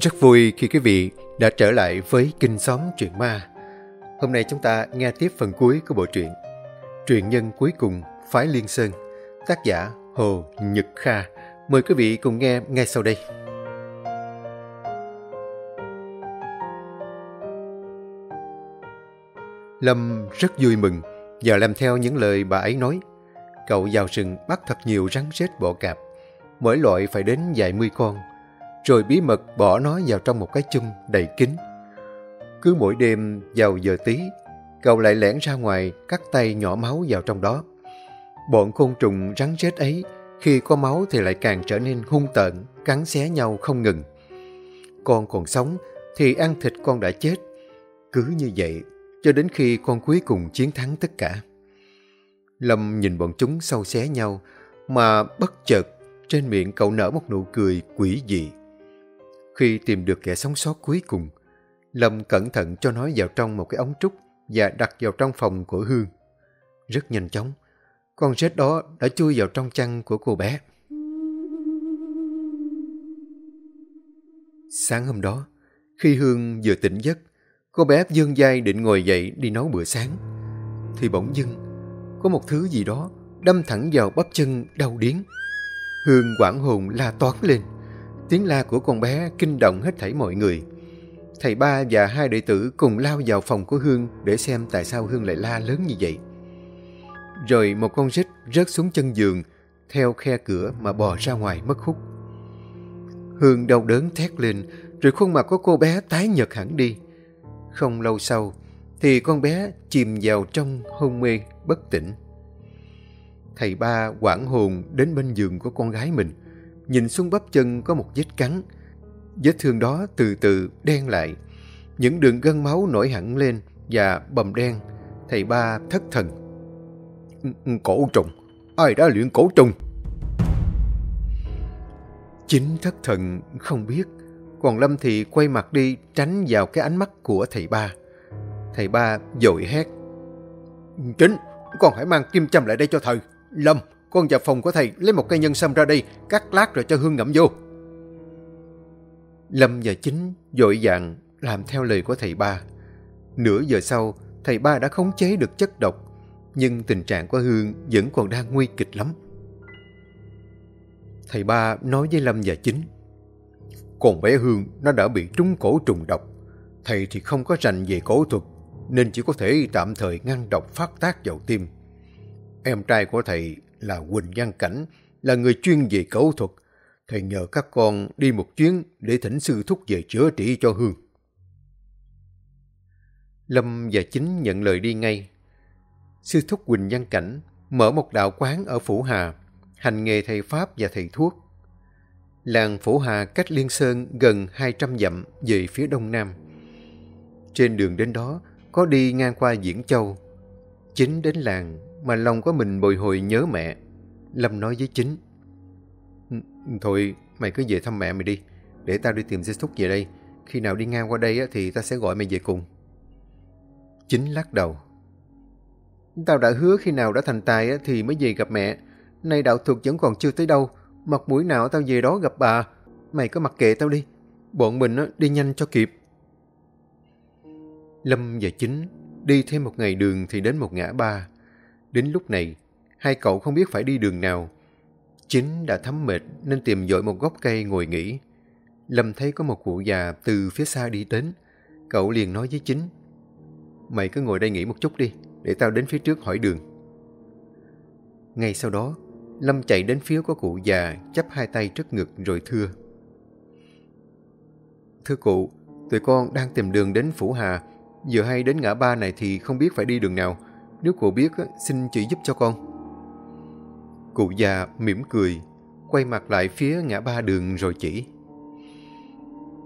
Rất vui khi quý vị đã trở lại với Kinh Xóm Truyện Ma. Hôm nay chúng ta nghe tiếp phần cuối của bộ truyện Truyện nhân cuối cùng Phái Liên Sơn, Tác giả Hồ Nhật Kha Mời quý vị cùng nghe ngay sau đây Lâm rất vui mừng và làm theo những lời bà ấy nói. Cậu vào rừng bắt thật nhiều rắn rết bọ cạp. Mỗi loại phải đến vài mươi con rồi bí mật bỏ nó vào trong một cái chung đầy kín. Cứ mỗi đêm vào giờ tí, cậu lại lẻn ra ngoài cắt tay nhỏ máu vào trong đó. Bọn côn trùng rắn rết ấy, khi có máu thì lại càng trở nên hung tợn, cắn xé nhau không ngừng. Con còn sống thì ăn thịt con đã chết. Cứ như vậy, cho đến khi con cuối cùng chiến thắng tất cả. Lâm nhìn bọn chúng sâu xé nhau, mà bất chợt trên miệng cậu nở một nụ cười quỷ dị. Khi tìm được kẻ sống sót cuối cùng, Lâm cẩn thận cho nó vào trong một cái ống trúc và đặt vào trong phòng của Hương. Rất nhanh chóng, con rết đó đã chui vào trong chăn của cô bé. Sáng hôm đó, khi Hương vừa tỉnh giấc, cô bé dương dai định ngồi dậy đi nấu bữa sáng. Thì bỗng dưng, có một thứ gì đó đâm thẳng vào bắp chân đau điến. Hương quảng hồn la toán lên. Tiếng la của con bé kinh động hết thảy mọi người. Thầy ba và hai đệ tử cùng lao vào phòng của Hương để xem tại sao Hương lại la lớn như vậy. Rồi một con rít rớt xuống chân giường, theo khe cửa mà bò ra ngoài mất hút. Hương đau đớn thét lên, rồi khuôn mặt của cô bé tái nhợt hẳn đi. Không lâu sau, thì con bé chìm vào trong hôn mê bất tỉnh. Thầy ba quảng hồn đến bên giường của con gái mình, nhìn xuống bắp chân có một vết cắn. Vết thương đó từ từ đen lại. Những đường gân máu nổi hẳn lên và bầm đen. Thầy ba thất thần. Cổ trùng. Ai đã luyện cổ trùng? Chính thất thần không biết. Còn Lâm thì quay mặt đi tránh vào cái ánh mắt của thầy ba. Thầy ba dội hét. Chính, con hãy mang kim châm lại đây cho thầy. Lâm, con vào phòng của thầy lấy một cây nhân sâm ra đây, cắt lát rồi cho hương ngậm vô. Lâm và Chính dội vàng làm theo lời của thầy ba. Nửa giờ sau, thầy ba đã khống chế được chất độc, nhưng tình trạng của Hương vẫn còn đang nguy kịch lắm. Thầy ba nói với Lâm và Chính. Còn bé Hương nó đã bị trúng cổ trùng độc. Thầy thì không có rành về cổ thuật, nên chỉ có thể tạm thời ngăn độc phát tác vào tim. Em trai của thầy là Quỳnh Văn Cảnh, là người chuyên về cấu thuật. Thầy nhờ các con đi một chuyến để thỉnh sư thúc về chữa trị cho Hương. Lâm và Chính nhận lời đi ngay. Sư thúc Quỳnh Văn Cảnh mở một đạo quán ở Phủ Hà, hành nghề thầy Pháp và thầy thuốc. Làng Phủ Hà cách Liên Sơn gần 200 dặm về phía đông nam. Trên đường đến đó, có đi ngang qua Diễn Châu. Chính đến làng mà lòng của mình bồi hồi nhớ mẹ. Lâm nói với chính. Ừ, thôi, mày cứ về thăm mẹ mày đi. Để tao đi tìm dây thúc về đây. Khi nào đi ngang qua đây thì tao sẽ gọi mày về cùng. Chính lắc đầu. Tao đã hứa khi nào đã thành tài thì mới về gặp mẹ. Nay đạo thuật vẫn còn chưa tới đâu. Mặt mũi nào tao về đó gặp bà. Mày cứ mặc kệ tao đi. Bọn mình đi nhanh cho kịp. Lâm và Chính đi thêm một ngày đường thì đến một ngã ba. Đến lúc này, hai cậu không biết phải đi đường nào. Chính đã thấm mệt nên tìm dội một gốc cây ngồi nghỉ. Lâm thấy có một cụ già từ phía xa đi đến. Cậu liền nói với Chính. Mày cứ ngồi đây nghỉ một chút đi, để tao đến phía trước hỏi đường. Ngay sau đó, Lâm chạy đến phía của cụ già, chắp hai tay trước ngực rồi thưa. Thưa cụ, tụi con đang tìm đường đến Phủ Hà. giờ hay đến ngã ba này thì không biết phải đi đường nào. Nếu cô biết, xin chỉ giúp cho con. Cụ già mỉm cười, quay mặt lại phía ngã ba đường rồi chỉ.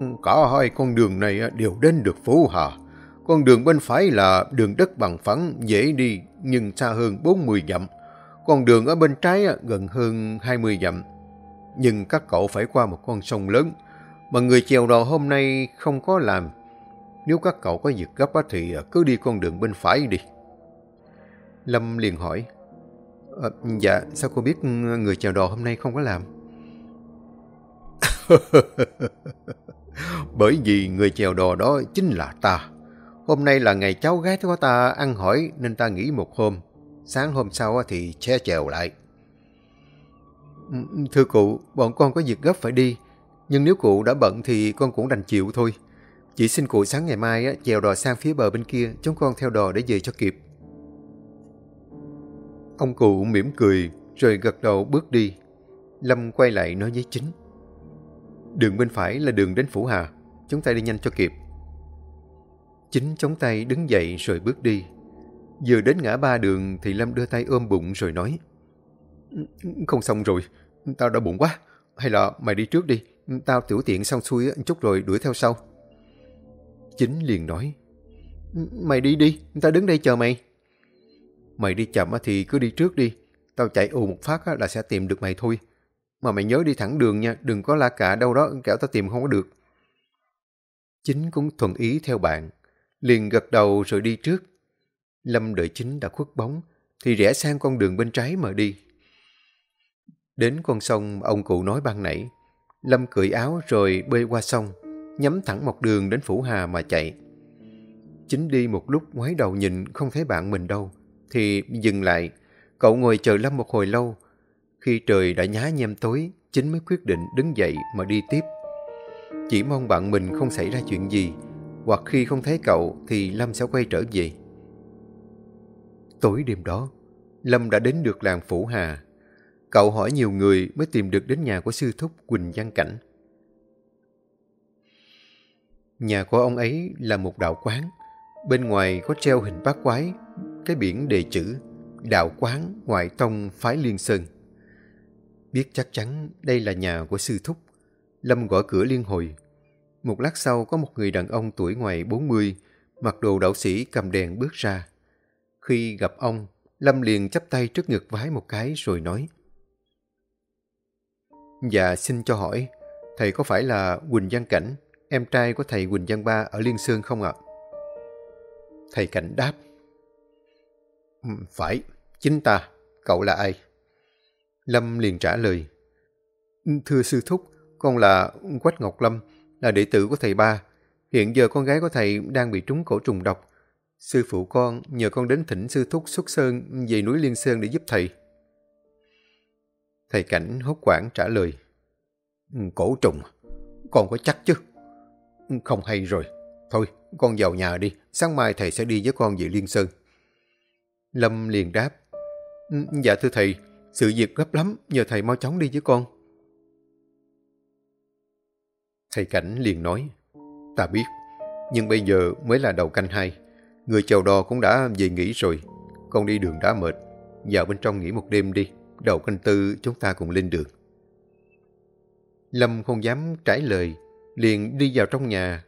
Ừ, cả hai con đường này đều đến được Phú Hà. Con đường bên phải là đường đất bằng phẳng, dễ đi nhưng xa hơn 40 dặm. Con đường ở bên trái gần hơn 20 dặm. Nhưng các cậu phải qua một con sông lớn, mà người chèo đò hôm nay không có làm. Nếu các cậu có việc gấp thì ờ, cứ đi con đường bên phải đi. Lâm liền hỏi. À, dạ, sao cô biết người chèo đò hôm nay không có làm? Bởi vì người chèo đò đó chính là ta. Hôm nay là ngày cháu gái của ta ăn hỏi nên ta nghỉ một hôm. Sáng hôm sau thì che chèo lại. Thưa cụ, bọn con có việc gấp phải đi. Nhưng nếu cụ đã bận thì con cũng đành chịu thôi. Chỉ xin cụ sáng ngày mai chèo đò sang phía bờ bên kia, chúng con theo đò để về cho kịp. Ông cụ mỉm cười, rồi gật đầu bước đi. Lâm quay lại nói với chính. Đường bên phải là đường đến Phủ Hà. Chúng ta đi nhanh cho kịp. Chính chống tay đứng dậy rồi bước đi. Vừa đến ngã ba đường thì Lâm đưa tay ôm bụng rồi nói. Không xong rồi, tao đã bụng quá. Hay là mày đi trước đi, tao tiểu tiện xong xuôi chút rồi đuổi theo sau. Chính liền nói. Mày đi đi, tao đứng đây chờ mày. Mày đi chậm thì cứ đi trước đi. Tao chạy ù một phát là sẽ tìm được mày thôi. Mà mày nhớ đi thẳng đường nha, đừng có la cả đâu đó, kẻo tao tìm không có được. Chính cũng thuận ý theo bạn, liền gật đầu rồi đi trước. Lâm đợi chính đã khuất bóng, thì rẽ sang con đường bên trái mà đi. Đến con sông ông cụ nói ban nãy, Lâm cởi áo rồi bơi qua sông, nhắm thẳng một đường đến Phủ Hà mà chạy. Chính đi một lúc ngoái đầu nhìn không thấy bạn mình đâu, thì dừng lại. Cậu ngồi chờ Lâm một hồi lâu. Khi trời đã nhá nhem tối, chính mới quyết định đứng dậy mà đi tiếp. Chỉ mong bạn mình không xảy ra chuyện gì, hoặc khi không thấy cậu thì Lâm sẽ quay trở về. Tối đêm đó, Lâm đã đến được làng Phủ Hà. Cậu hỏi nhiều người mới tìm được đến nhà của sư thúc Quỳnh Văn Cảnh. Nhà của ông ấy là một đạo quán. Bên ngoài có treo hình bát quái cái biển đề chữ Đạo quán ngoại tông phái Liên Sơn. Biết chắc chắn đây là nhà của sư thúc. Lâm gõ cửa liên hồi. Một lát sau có một người đàn ông tuổi ngoài 40, mặc đồ đạo sĩ cầm đèn bước ra. Khi gặp ông, Lâm liền chắp tay trước ngực vái một cái rồi nói. Dạ xin cho hỏi, thầy có phải là Quỳnh Văn Cảnh, em trai của thầy Quỳnh Văn Ba ở Liên Sơn không ạ? Thầy Cảnh đáp. Ừ, phải, chính ta. Cậu là ai? Lâm liền trả lời. Ừ, thưa sư thúc, con là Quách Ngọc Lâm, là đệ tử của thầy ba. Hiện giờ con gái của thầy đang bị trúng cổ trùng độc. Sư phụ con nhờ con đến thỉnh sư thúc xuất sơn về núi Liên Sơn để giúp thầy. Thầy Cảnh hốt quảng trả lời. Ừ, cổ trùng, con có chắc chứ? Không hay rồi. Thôi, con vào nhà đi, sáng mai thầy sẽ đi với con về Liên Sơn. Lâm liền đáp. Dạ thưa thầy, sự việc gấp lắm, nhờ thầy mau chóng đi với con. Thầy Cảnh liền nói, ta biết, nhưng bây giờ mới là đầu canh hai. Người chèo đò cũng đã về nghỉ rồi, con đi đường đã mệt, vào bên trong nghỉ một đêm đi, đầu canh tư chúng ta cùng lên đường. Lâm không dám trả lời, liền đi vào trong nhà.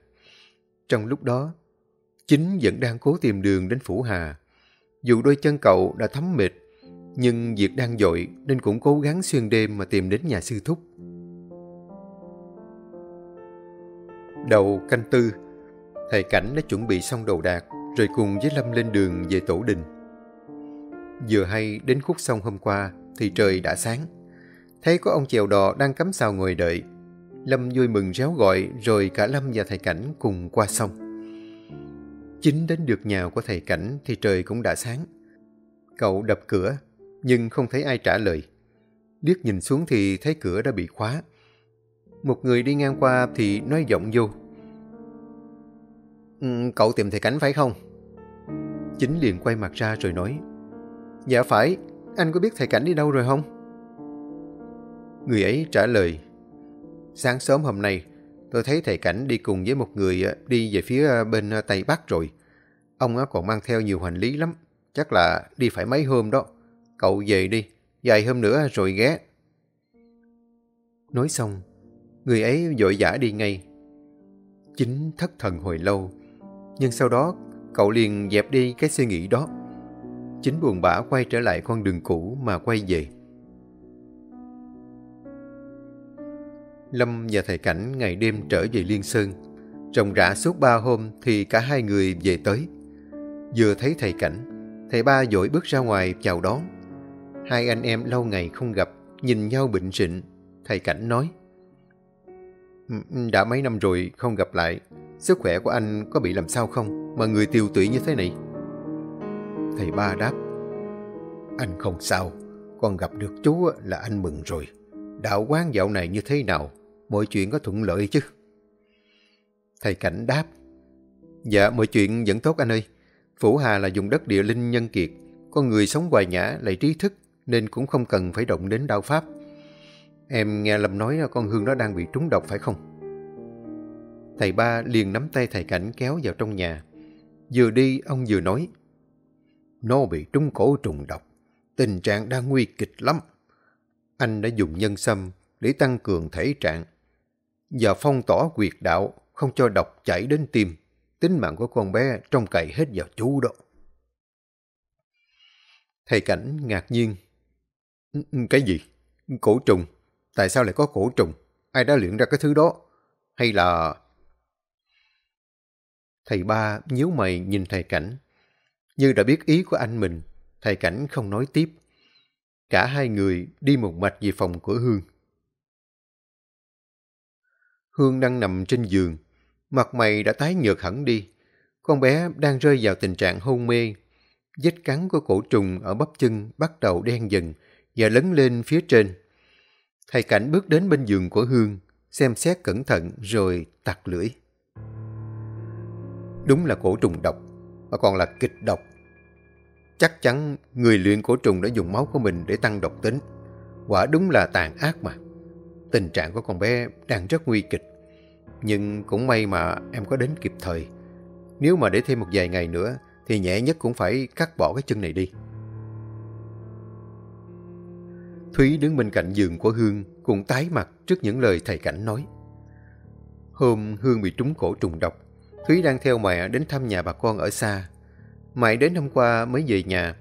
Trong lúc đó, chính vẫn đang cố tìm đường đến Phủ Hà. Dù đôi chân cậu đã thấm mệt, nhưng việc đang dội nên cũng cố gắng xuyên đêm mà tìm đến nhà sư thúc. Đầu canh tư, thầy Cảnh đã chuẩn bị xong đồ đạc rồi cùng với Lâm lên đường về tổ đình. Vừa hay đến khúc sông hôm qua thì trời đã sáng. Thấy có ông chèo đò đang cắm sào ngồi đợi. Lâm vui mừng réo gọi rồi cả Lâm và thầy Cảnh cùng qua sông. Chính đến được nhà của thầy Cảnh thì trời cũng đã sáng. Cậu đập cửa, nhưng không thấy ai trả lời. Điếc nhìn xuống thì thấy cửa đã bị khóa. Một người đi ngang qua thì nói giọng vô. Ừ, cậu tìm thầy Cảnh phải không? Chính liền quay mặt ra rồi nói. Dạ phải, anh có biết thầy Cảnh đi đâu rồi không? Người ấy trả lời. Sáng sớm hôm nay, tôi thấy thầy Cảnh đi cùng với một người ờ, đi về phía ờ, bên ờ, Tây Bắc rồi. Ông còn mang theo nhiều hành lý lắm. Chắc là đi phải mấy hôm đó. Cậu về đi, vài hôm nữa rồi ghé. Nói xong, người ấy vội vã đi ngay. Chính thất thần hồi lâu, nhưng sau đó cậu liền dẹp đi cái suy nghĩ đó. Chính buồn bã quay trở lại con đường cũ mà quay về. Lâm và thầy Cảnh ngày đêm trở về Liên Sơn. trồng rã suốt ba hôm thì cả hai người về tới. Vừa thấy thầy Cảnh, thầy ba dội bước ra ngoài chào đón. Hai anh em lâu ngày không gặp, nhìn nhau bệnh rịnh. Thầy Cảnh nói, Đã mấy năm rồi không gặp lại, sức khỏe của anh có bị làm sao không mà người tiêu tụy như thế này? Thầy ba đáp, anh không sao, con gặp được chú là anh mừng rồi. Đạo quán dạo này như thế nào? Mọi chuyện có thuận lợi chứ? Thầy Cảnh đáp, Dạ, mọi chuyện vẫn tốt anh ơi. Phủ Hà là dùng đất địa linh nhân kiệt, con người sống hoài nhã lại trí thức nên cũng không cần phải động đến đạo Pháp. Em nghe Lâm nói con Hương đó đang bị trúng độc phải không? Thầy ba liền nắm tay thầy Cảnh kéo vào trong nhà. Vừa đi, ông vừa nói. Nó bị trúng cổ trùng độc. Tình trạng đang nguy kịch lắm. Anh đã dùng nhân sâm để tăng cường thể trạng và phong tỏa quyệt đạo không cho độc chảy đến tim. Tính mạng của con bé trông cậy hết vào chú đó. Thầy Cảnh ngạc nhiên. Ừ, ừ, cái gì? Cổ trùng? Tại sao lại có cổ trùng? Ai đã luyện ra cái thứ đó? Hay là... Thầy ba nhíu mày nhìn thầy Cảnh. Như đã biết ý của anh mình, thầy Cảnh không nói tiếp. Cả hai người đi một mạch về phòng của Hương. Hương đang nằm trên giường, mặt mày đã tái nhợt hẳn đi. Con bé đang rơi vào tình trạng hôn mê. Vết cắn của cổ trùng ở bắp chân bắt đầu đen dần và lấn lên phía trên. Thầy Cảnh bước đến bên giường của Hương, xem xét cẩn thận rồi tặc lưỡi. Đúng là cổ trùng độc, mà còn là kịch độc. Chắc chắn người luyện cổ trùng đã dùng máu của mình để tăng độc tính. Quả đúng là tàn ác mà. Tình trạng của con bé đang rất nguy kịch. Nhưng cũng may mà em có đến kịp thời. Nếu mà để thêm một vài ngày nữa thì nhẹ nhất cũng phải cắt bỏ cái chân này đi. Thúy đứng bên cạnh giường của Hương cũng tái mặt trước những lời thầy Cảnh nói. Hôm Hương bị trúng cổ trùng độc, Thúy đang theo mẹ đến thăm nhà bà con ở xa. Mãi đến hôm qua mới về nhà.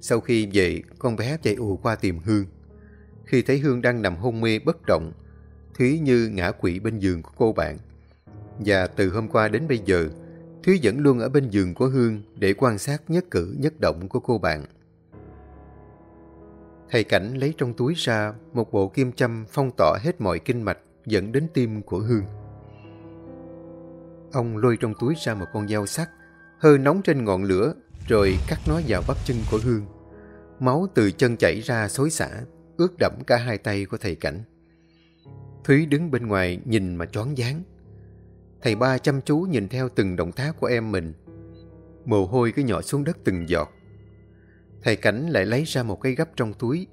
Sau khi về, con bé chạy ù qua tìm Hương. Khi thấy Hương đang nằm hôn mê bất động, Thúy như ngã quỵ bên giường của cô bạn. Và từ hôm qua đến bây giờ, Thúy vẫn luôn ở bên giường của Hương để quan sát nhất cử nhất động của cô bạn. Thầy Cảnh lấy trong túi ra một bộ kim châm phong tỏa hết mọi kinh mạch dẫn đến tim của Hương. Ông lôi trong túi ra một con dao sắc, hơi nóng trên ngọn lửa rồi cắt nó vào bắp chân của Hương. Máu từ chân chảy ra xối xả, ướt đẫm cả hai tay của thầy Cảnh. Thúy đứng bên ngoài nhìn mà choáng váng. Thầy ba chăm chú nhìn theo từng động tác của em mình. Mồ hôi cứ nhỏ xuống đất từng giọt. Thầy Cảnh lại lấy ra một cây gấp trong túi,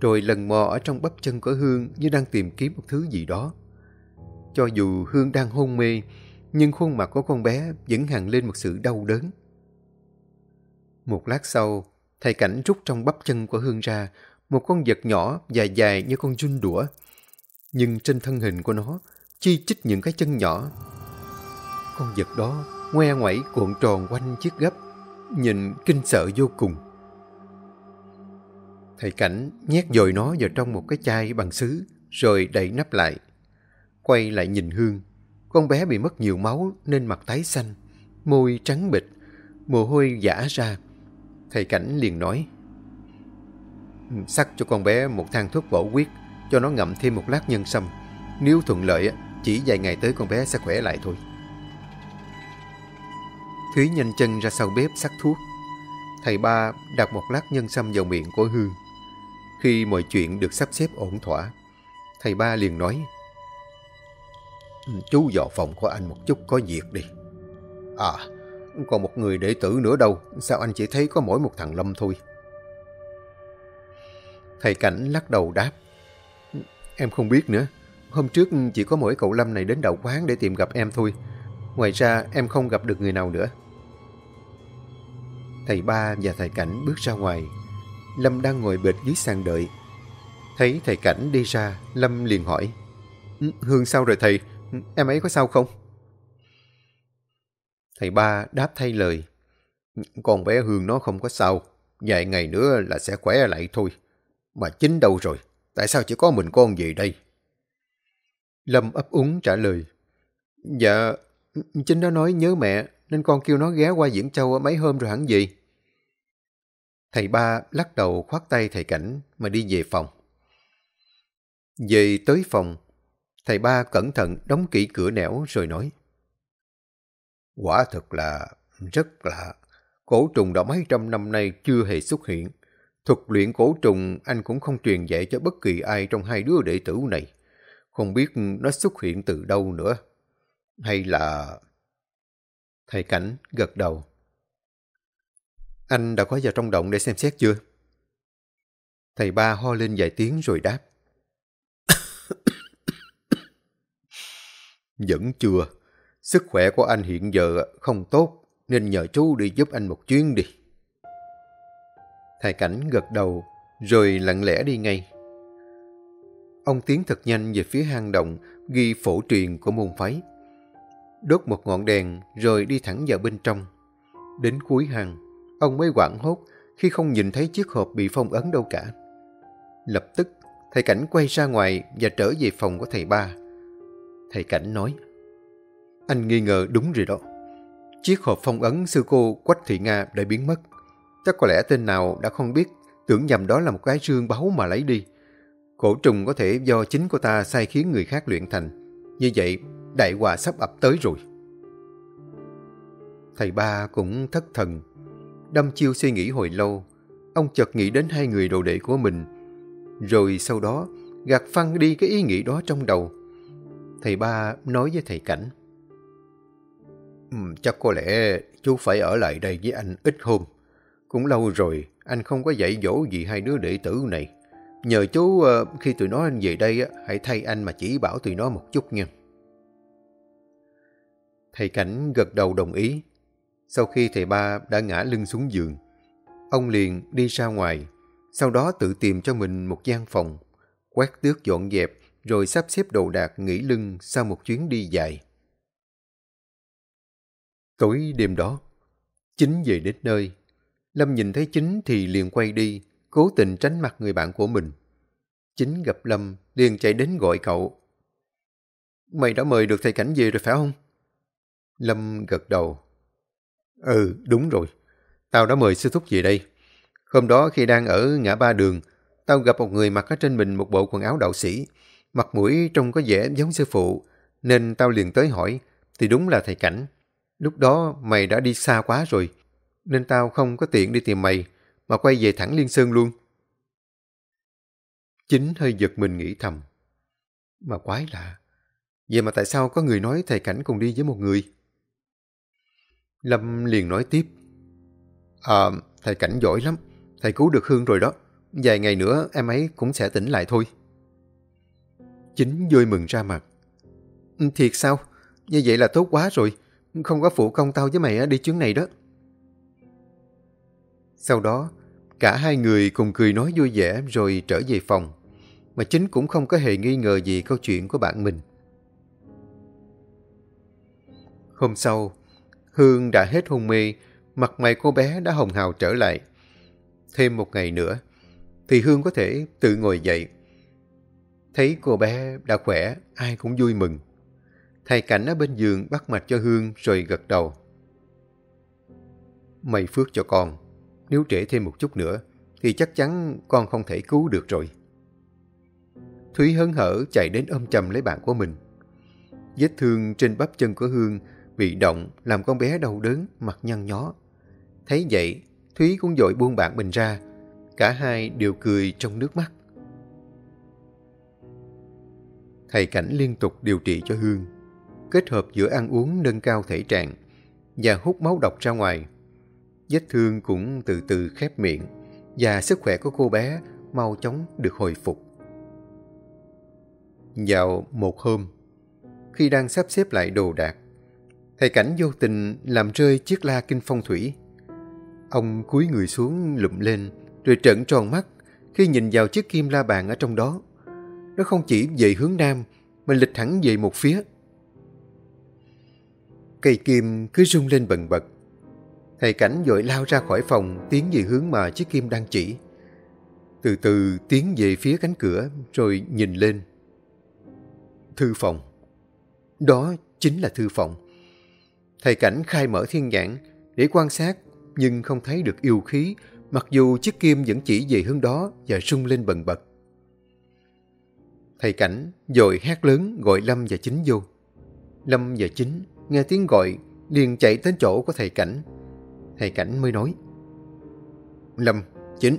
rồi lần mò ở trong bắp chân của Hương như đang tìm kiếm một thứ gì đó. Cho dù Hương đang hôn mê, nhưng khuôn mặt của con bé vẫn hằn lên một sự đau đớn. Một lát sau, thầy Cảnh rút trong bắp chân của Hương ra một con vật nhỏ dài dài như con chun đũa. Nhưng trên thân hình của nó chi chích những cái chân nhỏ. Con vật đó ngoe ngoẩy cuộn tròn quanh chiếc gấp, nhìn kinh sợ vô cùng. Thầy Cảnh nhét dồi nó vào trong một cái chai bằng sứ, rồi đậy nắp lại. Quay lại nhìn Hương. Con bé bị mất nhiều máu nên mặt tái xanh, môi trắng bịch, mồ hôi giả ra. Thầy Cảnh liền nói, Sắc cho con bé một thang thuốc bổ huyết, cho nó ngậm thêm một lát nhân sâm. Nếu thuận lợi, chỉ vài ngày tới con bé sẽ khỏe lại thôi. Thúy nhanh chân ra sau bếp sắc thuốc. Thầy ba đặt một lát nhân sâm vào miệng của Hương. Khi mọi chuyện được sắp xếp ổn thỏa, thầy ba liền nói Chú vào phòng của anh một chút có việc đi. À, còn một người đệ tử nữa đâu, sao anh chỉ thấy có mỗi một thằng Lâm thôi? Thầy Cảnh lắc đầu đáp Em không biết nữa. Hôm trước chỉ có mỗi cậu Lâm này đến đạo quán để tìm gặp em thôi. Ngoài ra em không gặp được người nào nữa. Thầy ba và thầy Cảnh bước ra ngoài Lâm đang ngồi bệt dưới sàn đợi. Thấy thầy Cảnh đi ra, Lâm liền hỏi. Ừ, Hương sao rồi thầy? Em ấy có sao không? Thầy ba đáp thay lời. Con bé Hương nó không có sao. Vài ngày nữa là sẽ khỏe lại thôi. Mà chín đâu rồi? Tại sao chỉ có mình con về đây? Lâm ấp úng trả lời. Dạ, chính nó nói nhớ mẹ, nên con kêu nó ghé qua Diễn Châu mấy hôm rồi hẳn gì. Thầy ba lắc đầu khoát tay thầy cảnh mà đi về phòng. Về tới phòng, Thầy ba cẩn thận đóng kỹ cửa nẻo rồi nói. Quả thật là rất lạ. Cổ trùng đã mấy trăm năm nay chưa hề xuất hiện. Thuật luyện cổ trùng anh cũng không truyền dạy cho bất kỳ ai trong hai đứa đệ tử này. Không biết nó xuất hiện từ đâu nữa. Hay là... Thầy Cảnh gật đầu. Anh đã có vào trong động để xem xét chưa? Thầy ba ho lên vài tiếng rồi đáp. Vẫn chưa. Sức khỏe của anh hiện giờ không tốt, nên nhờ chú đi giúp anh một chuyến đi. Thầy Cảnh gật đầu, rồi lặng lẽ đi ngay. Ông tiến thật nhanh về phía hang động, ghi phổ truyền của môn phái. Đốt một ngọn đèn, rồi đi thẳng vào bên trong. Đến cuối hang, ông mới quảng hốt khi không nhìn thấy chiếc hộp bị phong ấn đâu cả. Lập tức, thầy Cảnh quay ra ngoài và trở về phòng của thầy ba. Thầy Cảnh nói, Anh nghi ngờ đúng rồi đó. Chiếc hộp phong ấn sư cô Quách Thị Nga đã biến mất. Chắc có lẽ tên nào đã không biết, tưởng nhầm đó là một cái rương báu mà lấy đi. Cổ trùng có thể do chính cô ta sai khiến người khác luyện thành. Như vậy, đại họa sắp ập tới rồi. Thầy ba cũng thất thần. Đâm chiêu suy nghĩ hồi lâu. Ông chợt nghĩ đến hai người đồ đệ của mình. Rồi sau đó, gạt phăng đi cái ý nghĩ đó trong đầu. Thầy ba nói với thầy Cảnh. Chắc có lẽ chú phải ở lại đây với anh ít hôm. Cũng lâu rồi, anh không có dạy dỗ gì hai đứa đệ tử này. Nhờ chú ờ, khi tụi nó anh về đây, hãy thay anh mà chỉ bảo tụi nó một chút nha. Thầy Cảnh gật đầu đồng ý. Sau khi thầy ba đã ngã lưng xuống giường, ông liền đi ra ngoài, sau đó tự tìm cho mình một gian phòng, quét tước dọn dẹp, rồi sắp xếp đồ đạc nghỉ lưng sau một chuyến đi dài. Tối đêm đó, Chính về đến nơi. Lâm nhìn thấy Chính thì liền quay đi, cố tình tránh mặt người bạn của mình. Chính gặp Lâm, liền chạy đến gọi cậu. Mày đã mời được thầy Cảnh về rồi phải không? Lâm gật đầu. Ừ, đúng rồi. Tao đã mời sư thúc về đây. Hôm đó khi đang ở ngã ba đường, tao gặp một người mặc ở trên mình một bộ quần áo đạo sĩ. Mặt mũi trông có vẻ giống sư phụ, nên tao liền tới hỏi, thì đúng là thầy Cảnh. Lúc đó mày đã đi xa quá rồi, nên tao không có tiện đi tìm mày, mà quay về thẳng Liên Sơn luôn. Chính hơi giật mình nghĩ thầm. Mà quái lạ, vậy mà tại sao có người nói thầy Cảnh cùng đi với một người? Lâm liền nói tiếp. À, thầy Cảnh giỏi lắm, thầy cứu được Hương rồi đó. Vài ngày nữa em ấy cũng sẽ tỉnh lại thôi. Chính vui mừng ra mặt. Ừ, thiệt sao? Như vậy là tốt quá rồi. Không có phụ công tao với mày đi chuyến này đó. Sau đó, cả hai người cùng cười nói vui vẻ rồi trở về phòng. Mà chính cũng không có hề nghi ngờ gì câu chuyện của bạn mình. Hôm sau, Hương đã hết hôn mê, mặt mày cô bé đã hồng hào trở lại. Thêm một ngày nữa, thì Hương có thể tự ngồi dậy. Thấy cô bé đã khỏe, ai cũng vui mừng. Thầy Cảnh ở bên giường bắt mạch cho Hương rồi gật đầu. Mày phước cho con. Nếu trễ thêm một chút nữa, thì chắc chắn con không thể cứu được rồi. Thúy hớn hở chạy đến ôm chầm lấy bạn của mình. Vết thương trên bắp chân của Hương bị động làm con bé đau đớn, mặt nhăn nhó. Thấy vậy, Thúy cũng dội buông bạn mình ra. Cả hai đều cười trong nước mắt. Thầy Cảnh liên tục điều trị cho Hương kết hợp giữa ăn uống nâng cao thể trạng và hút máu độc ra ngoài. Vết thương cũng từ từ khép miệng và sức khỏe của cô bé mau chóng được hồi phục. Vào một hôm, khi đang sắp xếp lại đồ đạc, thầy cảnh vô tình làm rơi chiếc la kinh phong thủy. Ông cúi người xuống lụm lên rồi trợn tròn mắt khi nhìn vào chiếc kim la bàn ở trong đó. Nó không chỉ về hướng nam mà lịch hẳn về một phía. Cây kim cứ rung lên bần bật. Thầy Cảnh vội lao ra khỏi phòng, tiến về hướng mà chiếc kim đang chỉ. Từ từ tiến về phía cánh cửa, rồi nhìn lên. Thư phòng. Đó chính là thư phòng. Thầy Cảnh khai mở thiên nhãn để quan sát, nhưng không thấy được yêu khí, mặc dù chiếc kim vẫn chỉ về hướng đó và rung lên bần bật. Thầy Cảnh dội hét lớn gọi Lâm và Chính vô. Lâm và Chính nghe tiếng gọi liền chạy đến chỗ của thầy Cảnh. Thầy Cảnh mới nói. Lâm, Chính,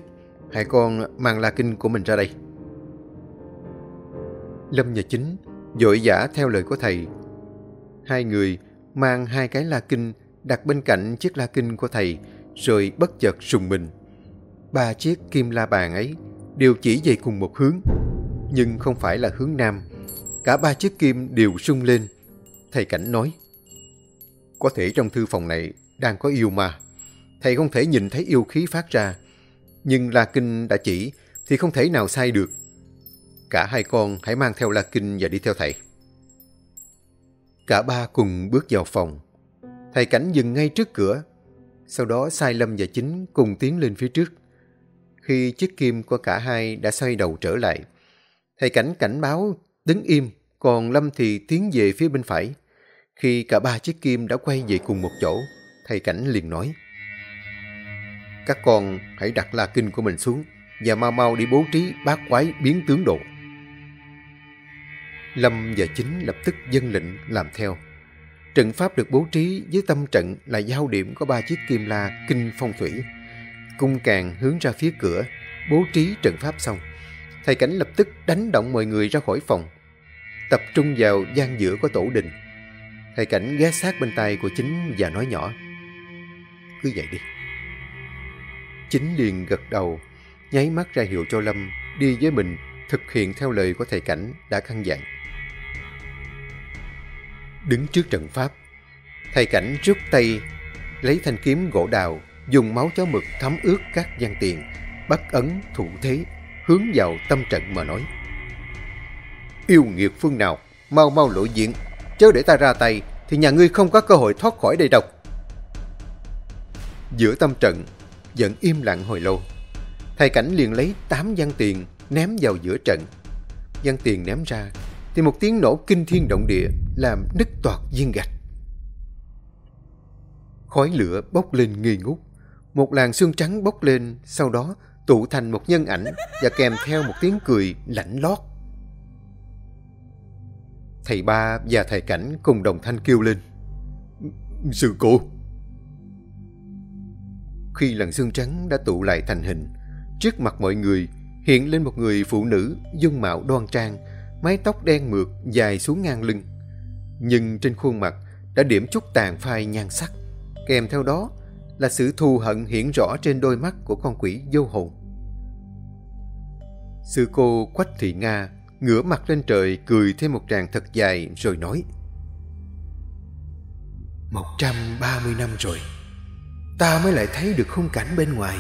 hai con mang la kinh của mình ra đây. Lâm và Chính dội giả theo lời của thầy. Hai người mang hai cái la kinh đặt bên cạnh chiếc la kinh của thầy rồi bất chợt sùng mình. Ba chiếc kim la bàn ấy đều chỉ về cùng một hướng, nhưng không phải là hướng nam. Cả ba chiếc kim đều sung lên. Thầy Cảnh nói, có thể trong thư phòng này đang có yêu ma. Thầy không thể nhìn thấy yêu khí phát ra, nhưng La Kinh đã chỉ thì không thể nào sai được. Cả hai con hãy mang theo La Kinh và đi theo thầy. Cả ba cùng bước vào phòng. Thầy Cảnh dừng ngay trước cửa. Sau đó Sai Lâm và Chính cùng tiến lên phía trước. Khi chiếc kim của cả hai đã xoay đầu trở lại, thầy Cảnh cảnh báo đứng im, còn Lâm thì tiến về phía bên phải. Khi cả ba chiếc kim đã quay về cùng một chỗ, thầy Cảnh liền nói các con hãy đặt la kinh của mình xuống và mau mau đi bố trí bát quái biến tướng độ. Lâm và Chính lập tức dân lệnh làm theo. Trận pháp được bố trí với tâm trận là giao điểm có ba chiếc kim la kinh phong thủy. Cung càng hướng ra phía cửa, bố trí trận pháp xong. Thầy Cảnh lập tức đánh động mọi người ra khỏi phòng. Tập trung vào gian giữa của tổ đình. Thầy Cảnh ghé sát bên tay của Chính và nói nhỏ. Cứ vậy đi. Chính liền gật đầu, nháy mắt ra hiệu cho Lâm đi với mình thực hiện theo lời của thầy Cảnh đã căn dặn. Đứng trước trận pháp, thầy Cảnh rút tay, lấy thanh kiếm gỗ đào, dùng máu chó mực thấm ướt các văn tiền, bắt ấn thủ thế, hướng vào tâm trận mà nói. Yêu nghiệt phương nào, mau mau lộ diện, chớ để ta ra tay, thì nhà ngươi không có cơ hội thoát khỏi đây đâu. Giữa tâm trận, vẫn im lặng hồi lâu. Thầy Cảnh liền lấy 8 văn tiền ném vào giữa trận. Văn tiền ném ra, thì một tiếng nổ kinh thiên động địa làm nứt toạc viên gạch. Khói lửa bốc lên nghi ngút. Một làn xương trắng bốc lên, sau đó tụ thành một nhân ảnh và kèm theo một tiếng cười lạnh lót. Thầy ba và thầy cảnh cùng đồng thanh kêu lên. Sư cô! Khi làn xương trắng đã tụ lại thành hình, trước mặt mọi người hiện lên một người phụ nữ dung mạo đoan trang, mái tóc đen mượt dài xuống ngang lưng. Nhưng trên khuôn mặt đã điểm chút tàn phai nhan sắc, kèm theo đó là sự thù hận hiển rõ trên đôi mắt của con quỷ vô hồn. Sư cô Quách Thị Nga ngửa mặt lên trời cười thêm một tràng thật dài rồi nói Một trăm ba mươi năm rồi, ta mới lại thấy được khung cảnh bên ngoài.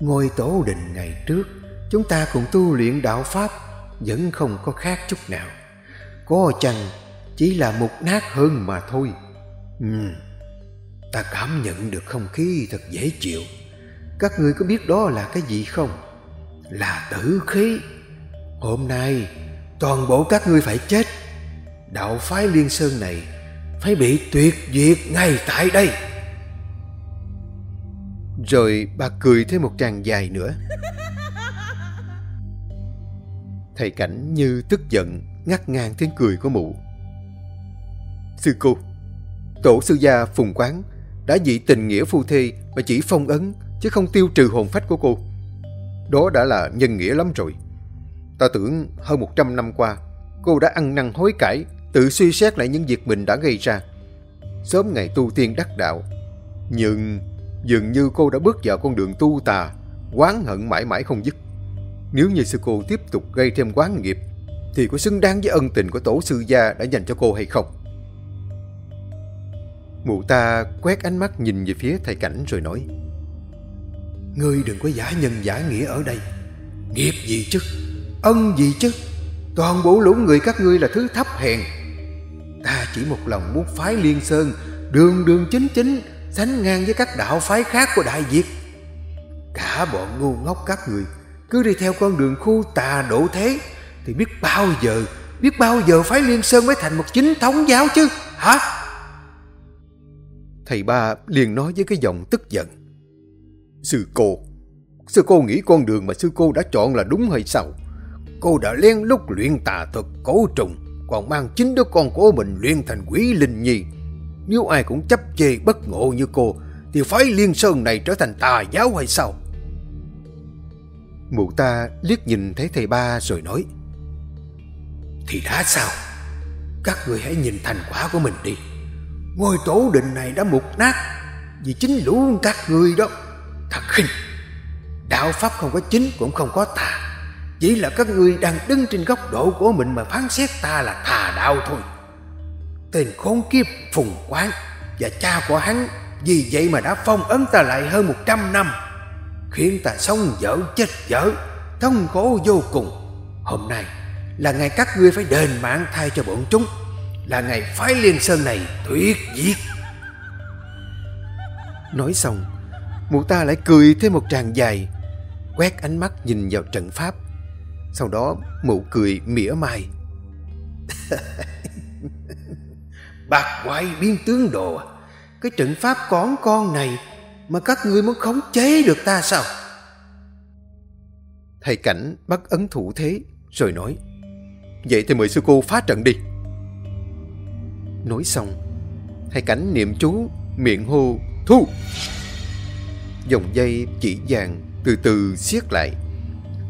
Ngôi tổ đình ngày trước, chúng ta cùng tu luyện đạo Pháp vẫn không có khác chút nào. Có chăng chỉ là mục nát hơn mà thôi. Ừ, ta cảm nhận được không khí thật dễ chịu. Các người có biết đó là cái gì không? Là tử khí. Hôm nay, toàn bộ các ngươi phải chết. Đạo phái Liên Sơn này phải bị tuyệt diệt ngay tại đây. Rồi bà cười thêm một tràng dài nữa. Thầy Cảnh như tức giận, ngắt ngang tiếng cười của mụ. Sư cô, tổ sư gia Phùng Quán đã dị tình nghĩa phu thê mà chỉ phong ấn chứ không tiêu trừ hồn phách của cô. Đó đã là nhân nghĩa lắm rồi. Ta tưởng hơn 100 năm qua, cô đã ăn năn hối cải, tự suy xét lại những việc mình đã gây ra. Sớm ngày tu tiên đắc đạo. Nhưng dường như cô đã bước vào con đường tu tà, quán hận mãi mãi không dứt. Nếu như sư cô tiếp tục gây thêm quán nghiệp, thì có xứng đáng với ân tình của tổ sư gia đã dành cho cô hay không? Mụ ta quét ánh mắt nhìn về phía thầy cảnh rồi nói Ngươi đừng có giả nhân giả nghĩa ở đây Nghiệp gì chứ Ân gì chứ Toàn bộ lũ người các ngươi là thứ thấp hèn Ta chỉ một lòng muốn phái liên sơn Đường đường chính chính Sánh ngang với các đạo phái khác của Đại Việt Cả bọn ngu ngốc các người Cứ đi theo con đường khu tà độ thế Thì biết bao giờ Biết bao giờ phái liên sơn mới thành một chính thống giáo chứ Hả Thầy ba liền nói với cái giọng tức giận. Sư cô, sư cô nghĩ con đường mà sư cô đã chọn là đúng hay sao? cô đã lén lút luyện tà thuật cổ trùng, còn mang chính đứa con của mình luyện thành quỷ linh nhi. Nếu ai cũng chấp chê bất ngộ như cô, thì phái liên sơn này trở thành tà giáo hay sao? Mụ ta liếc nhìn thấy thầy ba rồi nói. Thì đã sao? Các người hãy nhìn thành quả của mình đi. Ngôi tổ đình này đã mục nát vì chính lũ các người đó. Thật khinh. Đạo Pháp không có chính cũng không có tà. Chỉ là các người đang đứng trên góc độ của mình mà phán xét ta là tà đạo thôi. Tên khốn kiếp phùng quán và cha của hắn vì vậy mà đã phong ấn ta lại hơn một trăm năm, Khiến ta sống dở chết dở, Thống khổ vô cùng. Hôm nay là ngày các ngươi phải đền mạng thay cho bọn chúng, Là ngày phái liên sơn này tuyệt diệt. Nói xong, Mụ ta lại cười thêm một tràng dài, Quét ánh mắt nhìn vào trận pháp. Sau đó mụ cười mỉa mai. Bạc quái biến tướng đồ à. Cái trận pháp con con này Mà các ngươi muốn khống chế được ta sao? Thầy cảnh bắt ấn thủ thế, Rồi nói, Vậy thì mời sư cô phá trận đi. Nói xong, Thầy cảnh niệm chú Miệng hô, thu! Dòng dây chỉ vàng Từ từ siết lại.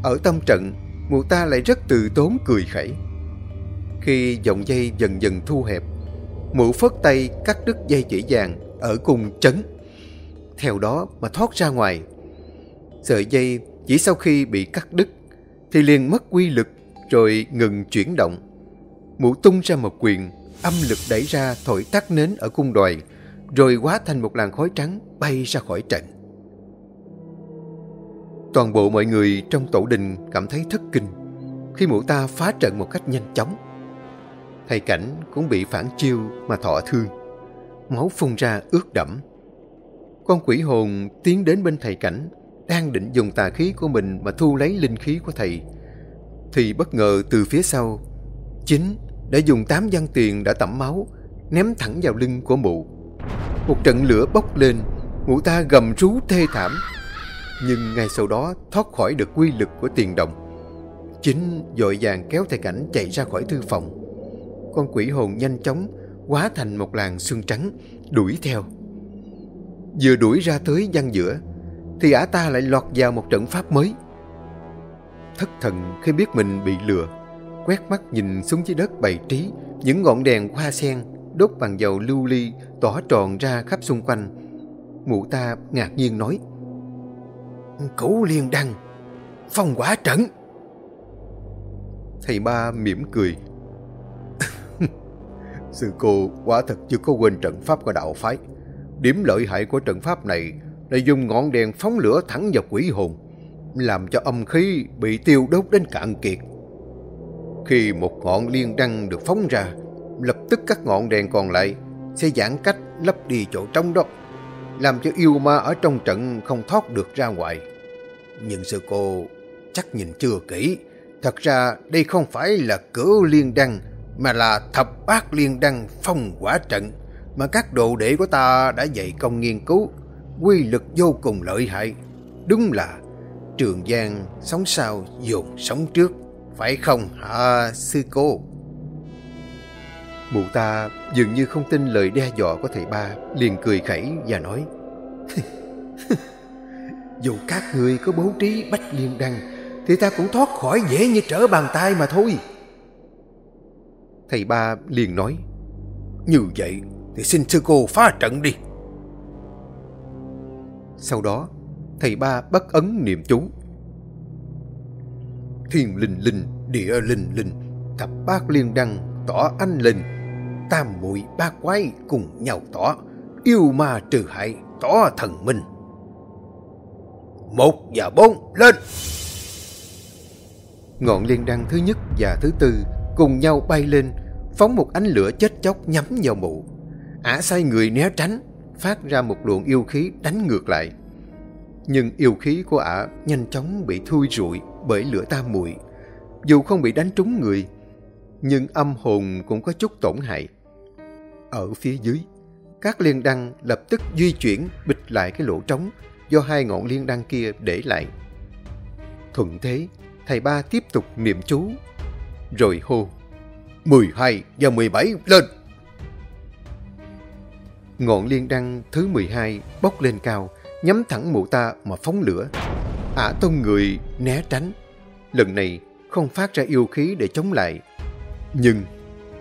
Ở tâm trận Mụ ta lại rất từ tốn cười khẩy. Khi dòng dây dần dần thu hẹp Mụ phất tay cắt đứt dây chỉ vàng Ở cùng chấn. Theo đó mà thoát ra ngoài. Sợi dây chỉ sau khi bị cắt đứt Thì liền mất quy lực Rồi ngừng chuyển động. Mụ tung ra một quyền, Âm lực đẩy ra thổi tắt nến ở cung đòi Rồi hóa thành một làn khói trắng Bay ra khỏi trận. Toàn bộ mọi người trong tổ đình cảm thấy thất kinh khi mụ ta phá trận một cách nhanh chóng. Thầy cảnh cũng bị phản chiêu mà thọ thương. Máu phun ra ướt đẫm. Con quỷ hồn tiến đến bên thầy cảnh, đang định dùng tà khí của mình mà thu lấy linh khí của thầy. Thì bất ngờ từ phía sau, chính đã dùng tám văn tiền đã tẩm máu, ném thẳng vào lưng của mụ. Một trận lửa bốc lên, mụ ta gầm rú thê thảm, nhưng ngay sau đó thoát khỏi được quy lực của tiền đồng. Chính dội vàng kéo thầy cảnh chạy ra khỏi thư phòng. Con quỷ hồn nhanh chóng hóa thành một làn xương trắng, đuổi theo. Vừa đuổi ra tới gian giữa, thì ả ta lại lọt vào một trận pháp mới. Thất thần khi biết mình bị lừa, quét mắt nhìn xuống dưới đất bày trí những ngọn đèn hoa sen đốt bằng dầu lưu ly tỏa tròn ra khắp xung quanh. Mụ ta ngạc nhiên nói, Cửu liên đăng Phong quả trận Thầy ba mỉm cười. Sư cô quả thật chưa có quên trận pháp của đạo phái. Điểm lợi hại của trận pháp này là dùng ngọn đèn phóng lửa thẳng vào quỷ hồn, làm cho âm khí bị tiêu đốt đến cạn kiệt. Khi một ngọn liên đăng được phóng ra, lập tức các ngọn đèn còn lại sẽ giãn cách lấp đi chỗ trống đó, làm cho yêu ma ở trong trận không thoát được ra ngoài. Nhưng sư cô chắc nhìn chưa kỹ, Thật ra đây không phải là cửa liên đăng mà là thập bát liên đăng phong quả trận mà các đồ đệ của ta đã dạy công nghiên cứu. Quy lực vô cùng lợi hại. Đúng là Trường Giang sống sau dồn sống trước. Phải không hả sư cô? Mụ ta dường như không tin lời đe dọa của thầy ba, liền cười khẩy và nói Dù các người có bố trí bách liên đăng thì ta cũng thoát khỏi dễ như trở bàn tay mà thôi. Thầy ba liền nói, Như vậy thì xin sư cô phá trận đi. Sau đó, thầy ba bắt ấn niệm chú. Thiên linh linh, địa linh linh, thập bát liên đăng, tỏ anh linh, tam muội ba quái cùng nhau tỏ, yêu ma trừ hại, tỏ thần minh. Một và bốn, lên! ngọn liên đăng thứ nhất và thứ tư cùng nhau bay lên, phóng một ánh lửa chết chóc nhắm vào mụ. Ả sai người né tránh, phát ra một luồng yêu khí đánh ngược lại. Nhưng yêu khí của ả nhanh chóng bị thui rụi bởi lửa tam muội. Dù không bị đánh trúng người, nhưng âm hồn cũng có chút tổn hại. Ở phía dưới, các liên đăng lập tức di chuyển bịch lại cái lỗ trống do hai ngọn liên đăng kia để lại. Thuận thế, Thầy ba tiếp tục niệm chú, rồi hô. 12 và 17 lên! Ngọn liên đăng thứ 12 bốc lên cao, nhắm thẳng mụ ta mà phóng lửa. Ả tông người né tránh. Lần này không phát ra yêu khí để chống lại. Nhưng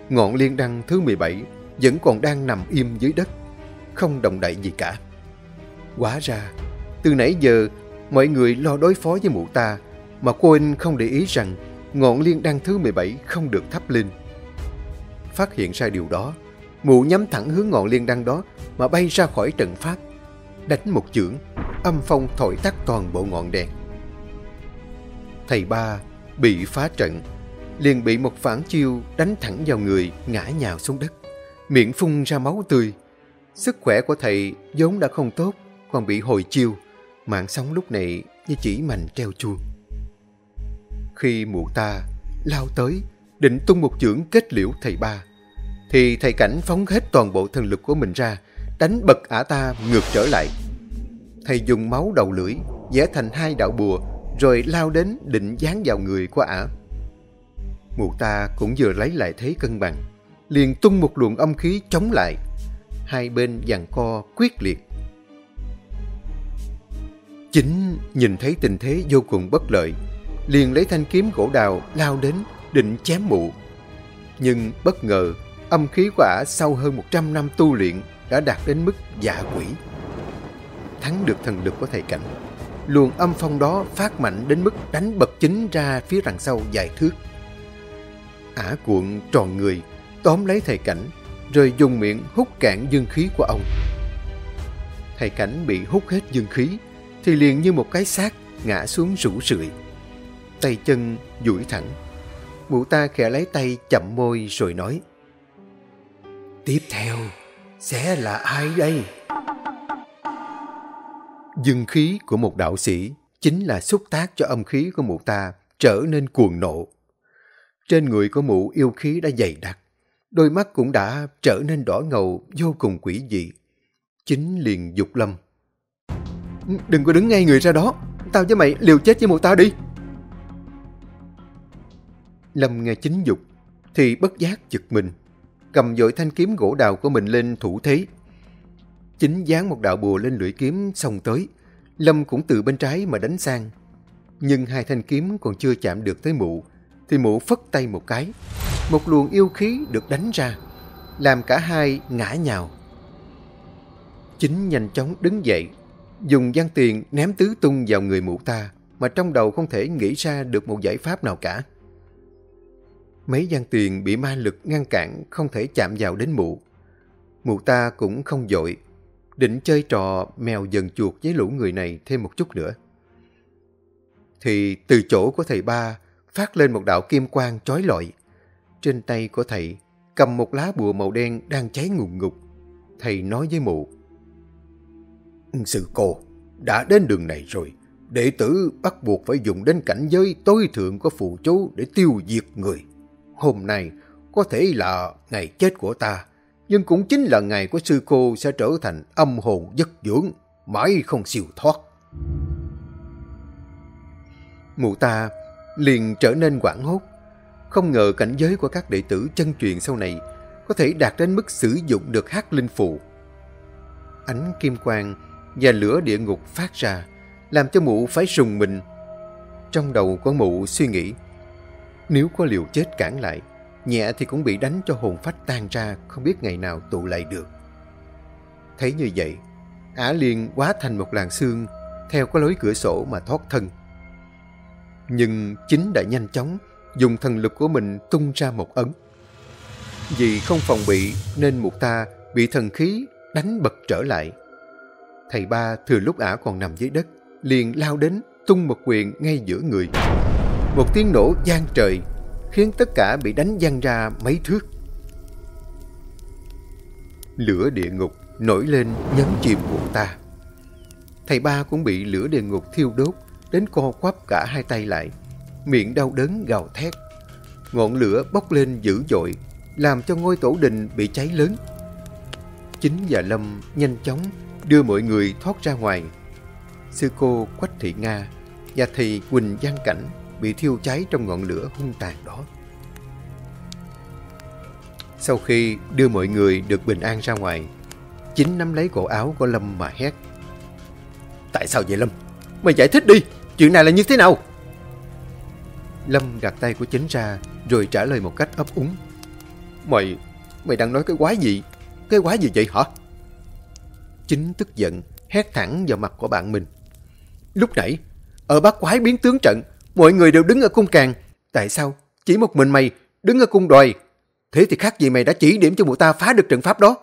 ngọn liên đăng thứ 17 vẫn còn đang nằm im dưới đất, không động đậy gì cả. Quá ra, từ nãy giờ mọi người lo đối phó với mụ ta mà cô anh không để ý rằng ngọn liên đăng thứ 17 không được thắp lên. Phát hiện ra điều đó, mụ nhắm thẳng hướng ngọn liên đăng đó mà bay ra khỏi trận pháp, đánh một chưởng, âm phong thổi tắt toàn bộ ngọn đèn. Thầy ba bị phá trận, liền bị một phản chiêu đánh thẳng vào người, ngã nhào xuống đất, miệng phun ra máu tươi. Sức khỏe của thầy vốn đã không tốt, còn bị hồi chiêu, mạng sống lúc này như chỉ mảnh treo chuông. Khi mụ ta lao tới, định tung một chưởng kết liễu thầy ba, thì thầy cảnh phóng hết toàn bộ thần lực của mình ra, đánh bật ả ta ngược trở lại. Thầy dùng máu đầu lưỡi, vẽ thành hai đạo bùa, rồi lao đến định dán vào người của ả. Mụ ta cũng vừa lấy lại thế cân bằng, liền tung một luồng âm khí chống lại. Hai bên giằng co quyết liệt. Chính nhìn thấy tình thế vô cùng bất lợi, liền lấy thanh kiếm gỗ đào lao đến định chém mụ. Nhưng bất ngờ, âm khí của ả sau hơn 100 năm tu luyện đã đạt đến mức dạ quỷ. Thắng được thần lực của thầy cảnh, luồng âm phong đó phát mạnh đến mức đánh bật chính ra phía đằng sau dài thước. Ả cuộn tròn người, tóm lấy thầy cảnh, rồi dùng miệng hút cạn dương khí của ông. Thầy cảnh bị hút hết dương khí, thì liền như một cái xác ngã xuống rũ rượi. Tay chân duỗi thẳng. Mụ ta khẽ lấy tay chậm môi rồi nói. Tiếp theo, sẽ là ai đây? Dừng khí của một đạo sĩ chính là xúc tác cho âm khí của mụ ta trở nên cuồng nộ. Trên người của mụ yêu khí đã dày đặc, đôi mắt cũng đã trở nên đỏ ngầu vô cùng quỷ dị. Chính liền dục lâm. Đừng có đứng ngay người ra đó, tao với mày liều chết với mụ ta đi. Lâm nghe chính dục, thì bất giác giật mình, cầm dội thanh kiếm gỗ đào của mình lên thủ thế. Chính dán một đạo bùa lên lưỡi kiếm xong tới, Lâm cũng từ bên trái mà đánh sang. Nhưng hai thanh kiếm còn chưa chạm được tới mụ, thì mụ phất tay một cái. Một luồng yêu khí được đánh ra, làm cả hai ngã nhào. Chính nhanh chóng đứng dậy, dùng gian tiền ném tứ tung vào người mụ ta, mà trong đầu không thể nghĩ ra được một giải pháp nào cả. Mấy gian tiền bị ma lực ngăn cản không thể chạm vào đến mụ. Mụ ta cũng không dội, định chơi trò mèo dần chuột với lũ người này thêm một chút nữa. Thì từ chỗ của thầy ba phát lên một đạo kim quang chói lọi. Trên tay của thầy cầm một lá bùa màu đen đang cháy ngùng ngục. Thầy nói với mụ. Sư cô, đã đến đường này rồi. Đệ tử bắt buộc phải dùng đến cảnh giới tối thượng của phụ chú để tiêu diệt người. Hôm nay có thể là ngày chết của ta, nhưng cũng chính là ngày của sư cô sẽ trở thành âm hồn dứt dưỡng, mãi không siêu thoát. Mụ ta liền trở nên quảng hốt, không ngờ cảnh giới của các đệ tử chân truyền sau này có thể đạt đến mức sử dụng được hát linh phụ. Ánh kim quang và lửa địa ngục phát ra, làm cho mụ phải rùng mình. Trong đầu của mụ suy nghĩ, nếu có liều chết cản lại, nhẹ thì cũng bị đánh cho hồn phách tan ra, không biết ngày nào tụ lại được. Thấy như vậy, Ả liền hóa thành một làn xương, theo cái lối cửa sổ mà thoát thân. Nhưng chính đã nhanh chóng dùng thần lực của mình tung ra một ấn. Vì không phòng bị nên mục ta bị thần khí đánh bật trở lại. Thầy ba thừa lúc ả còn nằm dưới đất, liền lao đến tung một quyền ngay giữa người. Một tiếng nổ gian trời khiến tất cả bị đánh văng ra mấy thước. Lửa địa ngục nổi lên nhấn chìm bọn ta. Thầy ba cũng bị lửa địa ngục thiêu đốt đến co quắp cả hai tay lại, miệng đau đớn gào thét. Ngọn lửa bốc lên dữ dội, làm cho ngôi tổ đình bị cháy lớn. Chính và Lâm nhanh chóng đưa mọi người thoát ra ngoài. Sư cô Quách Thị Nga và thầy Quỳnh Giang Cảnh bị thiêu cháy trong ngọn lửa hung tàn đó. Sau khi đưa mọi người được bình an ra ngoài, chính nắm lấy cổ áo của Lâm mà hét. Tại sao vậy Lâm? Mày giải thích đi, chuyện này là như thế nào? Lâm gạt tay của chính ra rồi trả lời một cách ấp úng. Mày, mày đang nói cái quái gì? Cái quái gì vậy hả? Chính tức giận, hét thẳng vào mặt của bạn mình. Lúc nãy, ở bát quái biến tướng trận, mọi người đều đứng ở cung càng. Tại sao? Chỉ một mình mày đứng ở cung đòi. Thế thì khác gì mày đã chỉ điểm cho mụ ta phá được trận pháp đó.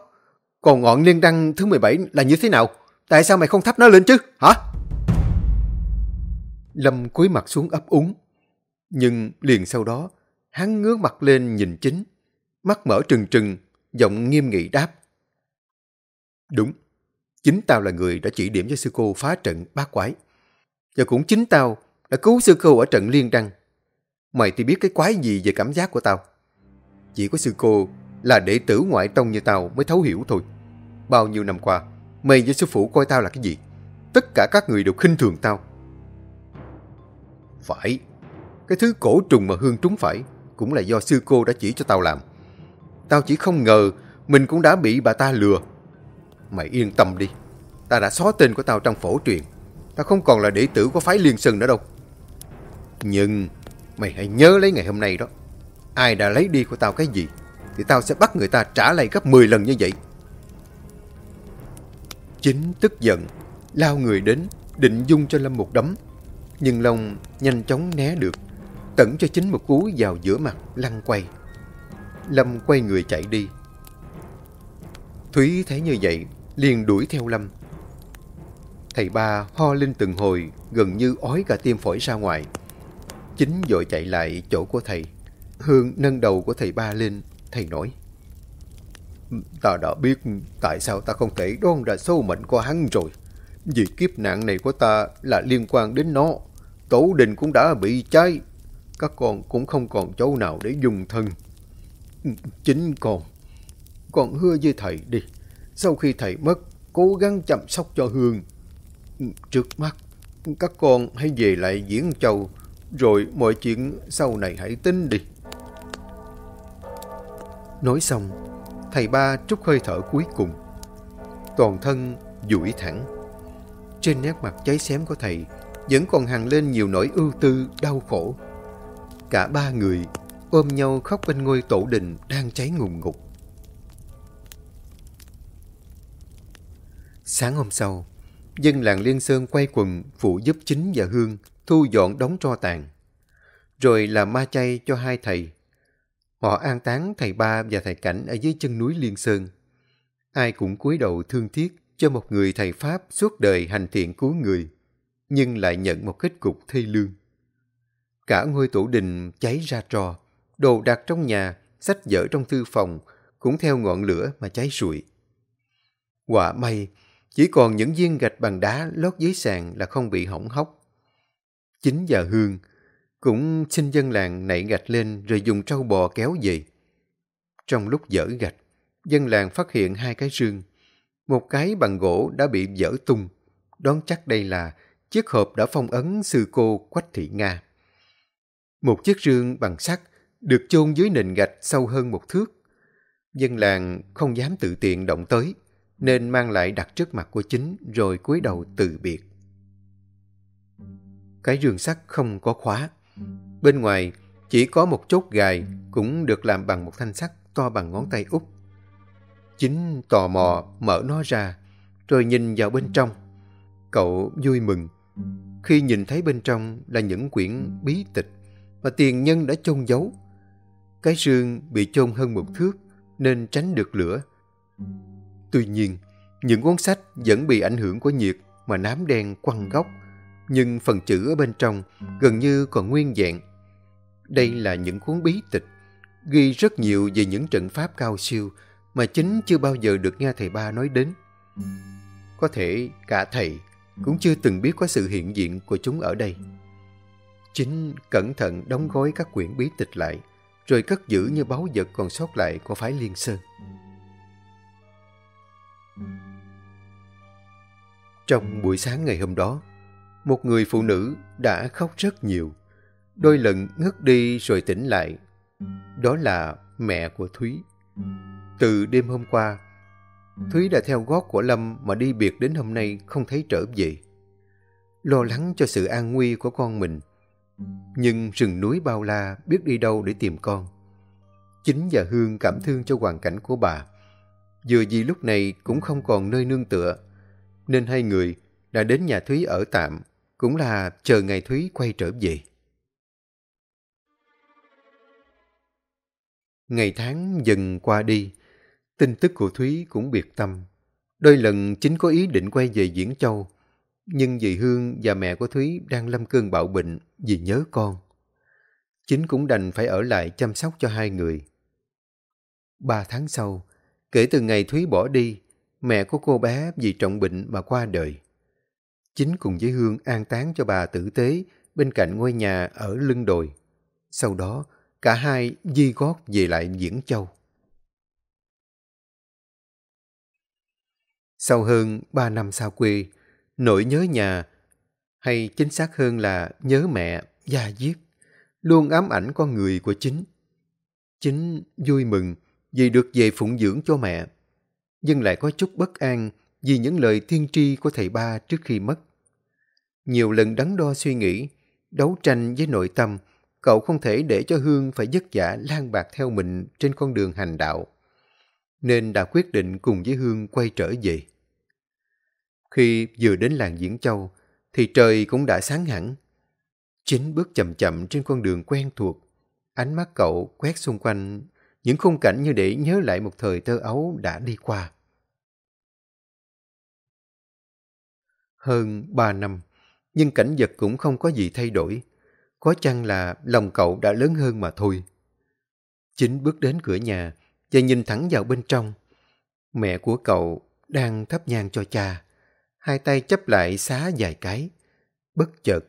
Còn ngọn liên đăng thứ 17 là như thế nào? Tại sao mày không thắp nó lên chứ? Hả? Lâm cúi mặt xuống ấp úng. Nhưng liền sau đó, hắn ngước mặt lên nhìn chính. Mắt mở trừng trừng, giọng nghiêm nghị đáp. Đúng, chính tao là người đã chỉ điểm cho sư cô phá trận bát quái. Và cũng chính tao đã cứu sư cô ở trận liên đăng. Mày thì biết cái quái gì về cảm giác của tao. Chỉ có sư cô là đệ tử ngoại tông như tao mới thấu hiểu thôi. Bao nhiêu năm qua, mày với sư phụ coi tao là cái gì? Tất cả các người đều khinh thường tao. Phải, cái thứ cổ trùng mà Hương trúng phải cũng là do sư cô đã chỉ cho tao làm. Tao chỉ không ngờ mình cũng đã bị bà ta lừa. Mày yên tâm đi, ta đã xóa tên của tao trong phổ truyền. Tao không còn là đệ tử của phái Liên Sơn nữa đâu. Nhưng mày hãy nhớ lấy ngày hôm nay đó. Ai đã lấy đi của tao cái gì thì tao sẽ bắt người ta trả lại gấp 10 lần như vậy. Chính tức giận, lao người đến, định dung cho Lâm một đấm. Nhưng Long nhanh chóng né được, tẩn cho chính một cú vào giữa mặt, lăn quay. Lâm quay người chạy đi. Thúy thấy như vậy, liền đuổi theo Lâm. Thầy ba ho lên từng hồi, gần như ói cả tim phổi ra ngoài. Chính vội chạy lại chỗ của thầy. Hương nâng đầu của thầy ba lên, thầy nói. Ta đã biết tại sao ta không thể đoan ra số mệnh của hắn rồi. Vì kiếp nạn này của ta là liên quan đến nó. Tổ đình cũng đã bị cháy. Các con cũng không còn chỗ nào để dùng thân. Chính con. Con hứa với thầy đi. Sau khi thầy mất, cố gắng chăm sóc cho Hương. Trước mắt, các con hãy về lại Diễn Châu. Rồi mọi chuyện sau này hãy tính đi. Nói xong, thầy ba trút hơi thở cuối cùng. Toàn thân duỗi thẳng. Trên nét mặt cháy xém của thầy vẫn còn hằng lên nhiều nỗi ưu tư, đau khổ. Cả ba người ôm nhau khóc bên ngôi tổ đình đang cháy ngùng ngục. Sáng hôm sau, dân làng Liên Sơn quay quần phụ giúp chính và Hương thu dọn đống tro tàn. Rồi là ma chay cho hai thầy Họ an táng thầy ba và thầy cảnh ở dưới chân núi Liên Sơn. Ai cũng cúi đầu thương tiếc cho một người thầy Pháp suốt đời hành thiện cứu người, nhưng lại nhận một kết cục thê lương. Cả ngôi tổ đình cháy ra trò, đồ đạc trong nhà, sách vở trong thư phòng cũng theo ngọn lửa mà cháy rụi. Quả may, chỉ còn những viên gạch bằng đá lót dưới sàn là không bị hỏng hóc. Chính và Hương cũng xin dân làng nảy gạch lên rồi dùng trâu bò kéo về. Trong lúc dỡ gạch, dân làng phát hiện hai cái rương. Một cái bằng gỗ đã bị dỡ tung, đoán chắc đây là chiếc hộp đã phong ấn sư cô Quách Thị Nga. Một chiếc rương bằng sắt được chôn dưới nền gạch sâu hơn một thước. Dân làng không dám tự tiện động tới, nên mang lại đặt trước mặt của chính rồi cúi đầu từ biệt. Cái rương sắt không có khóa. Bên ngoài chỉ có một chốt gài cũng được làm bằng một thanh sắt to bằng ngón tay út. Chính tò mò mở nó ra rồi nhìn vào bên trong. Cậu vui mừng khi nhìn thấy bên trong là những quyển bí tịch mà tiền nhân đã chôn giấu. Cái rương bị chôn hơn một thước nên tránh được lửa. Tuy nhiên, những cuốn sách vẫn bị ảnh hưởng của nhiệt mà nám đen quăng góc nhưng phần chữ ở bên trong gần như còn nguyên vẹn. Đây là những cuốn bí tịch, ghi rất nhiều về những trận pháp cao siêu mà chính chưa bao giờ được nghe thầy ba nói đến. Có thể cả thầy cũng chưa từng biết có sự hiện diện của chúng ở đây. Chính cẩn thận đóng gói các quyển bí tịch lại, rồi cất giữ như báu vật còn sót lại của phái Liên Sơn. Trong buổi sáng ngày hôm đó, một người phụ nữ đã khóc rất nhiều. đôi lần ngất đi rồi tỉnh lại. Đó là mẹ của Thúy. Từ đêm hôm qua, Thúy đã theo gót của Lâm mà đi biệt đến hôm nay không thấy trở về. Lo lắng cho sự an nguy của con mình. Nhưng rừng núi bao la biết đi đâu để tìm con. Chính và Hương cảm thương cho hoàn cảnh của bà. Vừa vì lúc này cũng không còn nơi nương tựa, nên hai người đã đến nhà Thúy ở tạm, cũng là chờ ngày Thúy quay trở về. Ngày tháng dần qua đi, tin tức của Thúy cũng biệt tâm. Đôi lần chính có ý định quay về Diễn Châu, nhưng dì Hương và mẹ của Thúy đang lâm cơn bạo bệnh vì nhớ con. Chính cũng đành phải ở lại chăm sóc cho hai người. Ba tháng sau, kể từ ngày Thúy bỏ đi, mẹ của cô bé vì trọng bệnh mà qua đời. Chính cùng với Hương an táng cho bà tử tế bên cạnh ngôi nhà ở lưng đồi. Sau đó, cả hai di gót về lại Diễn Châu. Sau hơn ba năm xa quê, nỗi nhớ nhà, hay chính xác hơn là nhớ mẹ, gia diết, luôn ám ảnh con người của chính. Chính vui mừng vì được về phụng dưỡng cho mẹ, nhưng lại có chút bất an vì những lời thiên tri của thầy ba trước khi mất. Nhiều lần đắn đo suy nghĩ, đấu tranh với nội tâm, cậu không thể để cho Hương phải vất vả lan bạc theo mình trên con đường hành đạo. Nên đã quyết định cùng với Hương quay trở về. Khi vừa đến làng Diễn Châu, thì trời cũng đã sáng hẳn. Chính bước chậm chậm trên con đường quen thuộc, ánh mắt cậu quét xung quanh những khung cảnh như để nhớ lại một thời thơ ấu đã đi qua. Hơn ba năm, nhưng cảnh vật cũng không có gì thay đổi. Có chăng là lòng cậu đã lớn hơn mà thôi. Chính bước đến cửa nhà và nhìn thẳng vào bên trong. Mẹ của cậu đang thắp nhang cho cha. Hai tay chấp lại xá vài cái. Bất chợt,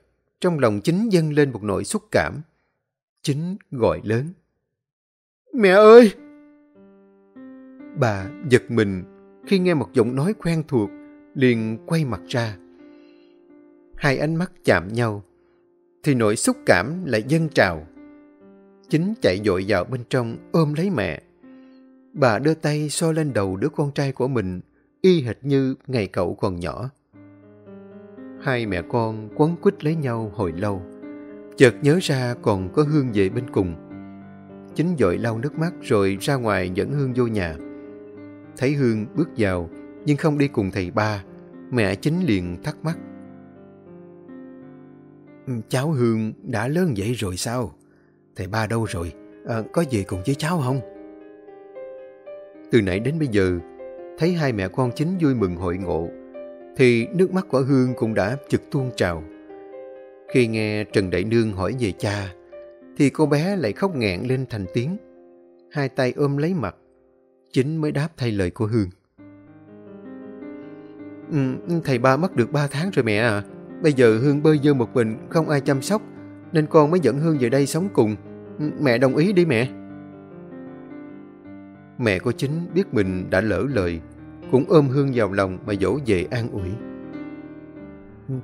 trong lòng chính dâng lên một nỗi xúc cảm. Chính gọi lớn. Mẹ ơi! Bà giật mình khi nghe một giọng nói quen thuộc, liền quay mặt ra. Hai ánh mắt chạm nhau, thì nỗi xúc cảm lại dâng trào. Chính chạy dội vào bên trong ôm lấy mẹ. Bà đưa tay so lên đầu đứa con trai của mình, y hệt như ngày cậu còn nhỏ. Hai mẹ con quấn quýt lấy nhau hồi lâu, chợt nhớ ra còn có Hương về bên cùng. Chính dội lau nước mắt rồi ra ngoài dẫn Hương vô nhà. Thấy Hương bước vào, nhưng không đi cùng thầy ba, mẹ chính liền thắc mắc. Cháu Hương đã lớn vậy rồi sao? Thầy ba đâu rồi? À, có gì cùng với cháu không? Từ nãy đến bây giờ, thấy hai mẹ con chính vui mừng hội ngộ, thì nước mắt của Hương cũng đã trực tuôn trào. Khi nghe Trần Đại Nương hỏi về cha, thì cô bé lại khóc nghẹn lên thành tiếng. Hai tay ôm lấy mặt, chính mới đáp thay lời của Hương. Ừ, thầy ba mất được ba tháng rồi mẹ à. Bây giờ Hương bơi dơ một mình, không ai chăm sóc, nên con mới dẫn Hương về đây sống cùng. Mẹ đồng ý đi mẹ. Mẹ của chính biết mình đã lỡ lời, cũng ôm Hương vào lòng mà dỗ về an ủi.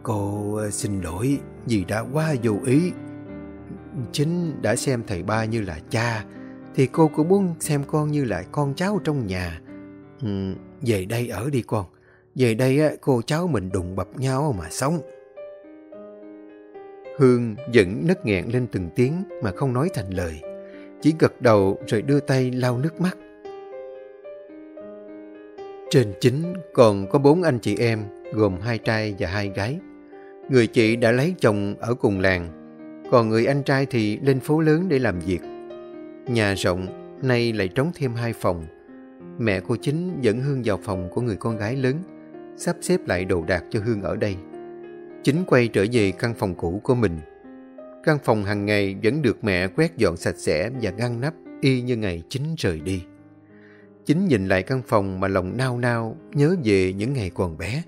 Cô ờ, xin lỗi vì đã quá vô ý. Chính đã xem thầy ba như là cha, thì cô cũng muốn xem con như là con cháu trong nhà. Ừ, về đây ở đi con. Về đây cô cháu mình đụng bập nhau mà sống. Hương vẫn nấc nghẹn lên từng tiếng mà không nói thành lời. Chỉ gật đầu rồi đưa tay lau nước mắt. Trên chính còn có bốn anh chị em gồm hai trai và hai gái. Người chị đã lấy chồng ở cùng làng, còn người anh trai thì lên phố lớn để làm việc. Nhà rộng, nay lại trống thêm hai phòng. Mẹ cô chính dẫn Hương vào phòng của người con gái lớn, sắp xếp lại đồ đạc cho Hương ở đây. Chính quay trở về căn phòng cũ của mình. Căn phòng hàng ngày vẫn được mẹ quét dọn sạch sẽ và ngăn nắp y như ngày chính rời đi. Chính nhìn lại căn phòng mà lòng nao nao nhớ về những ngày còn bé.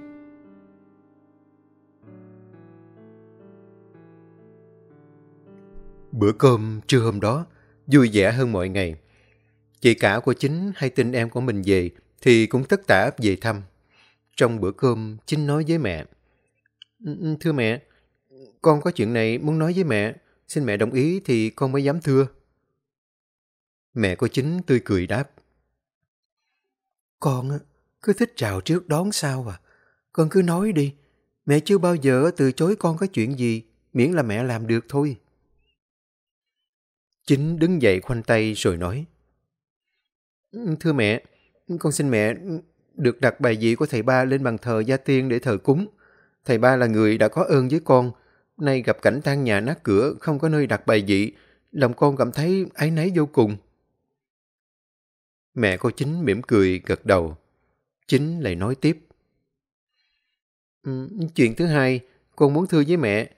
Bữa cơm trưa hôm đó vui vẻ hơn mọi ngày. Chị cả của chính hay tin em của mình về thì cũng tất tả về thăm. Trong bữa cơm, Chính nói với mẹ. Thưa mẹ, con có chuyện này muốn nói với mẹ. xin mẹ đồng ý thì con mới dám thưa. Mẹ cô chính tươi cười đáp. Con cứ thích chào trước đón sau à. Con cứ nói đi. Mẹ chưa bao giờ từ chối con có chuyện gì, miễn là mẹ làm được thôi. Chính đứng dậy khoanh tay rồi nói. Thưa mẹ, con xin mẹ được đặt bài vị của thầy ba lên bàn thờ gia tiên để thờ cúng. Thầy ba là người đã có ơn với con. Nay gặp cảnh tan nhà nát cửa, không có nơi đặt bài vị. Lòng con cảm thấy áy náy vô cùng. Mẹ cô Chính mỉm cười gật đầu. Chính lại nói tiếp. Ừ, chuyện thứ hai, con muốn thưa với mẹ.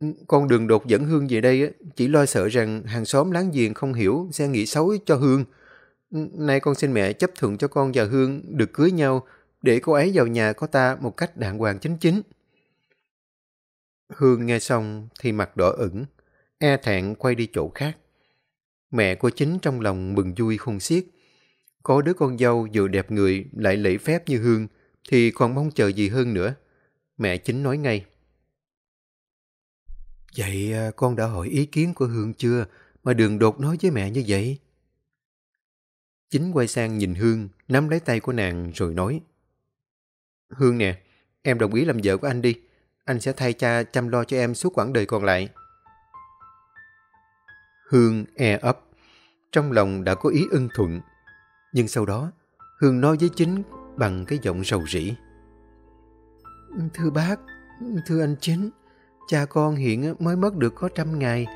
Ừ, con đường đột dẫn Hương về đây chỉ lo sợ rằng hàng xóm láng giềng không hiểu sẽ nghĩ xấu cho Hương. Ừ, nay con xin mẹ chấp thuận cho con và Hương được cưới nhau để cô ấy vào nhà có ta một cách đàng hoàng chính chính. Hương nghe xong thì mặt đỏ ửng, e thẹn quay đi chỗ khác. Mẹ cô chính trong lòng mừng vui khôn xiết. Có đứa con dâu vừa đẹp người lại lễ phép như Hương thì còn mong chờ gì hơn nữa. Mẹ chính nói ngay. Vậy à, con đã hỏi ý kiến của Hương chưa mà đường đột nói với mẹ như vậy? Chính quay sang nhìn Hương, nắm lấy tay của nàng rồi nói. Hương nè, em đồng ý làm vợ của anh đi. Anh sẽ thay cha chăm lo cho em suốt quãng đời còn lại. Hương e ấp. Trong lòng đã có ý ưng thuận. Nhưng sau đó, Hương nói với chính bằng cái giọng rầu rĩ. Thưa bác, thưa anh chính, cha con hiện mới mất được có trăm ngày.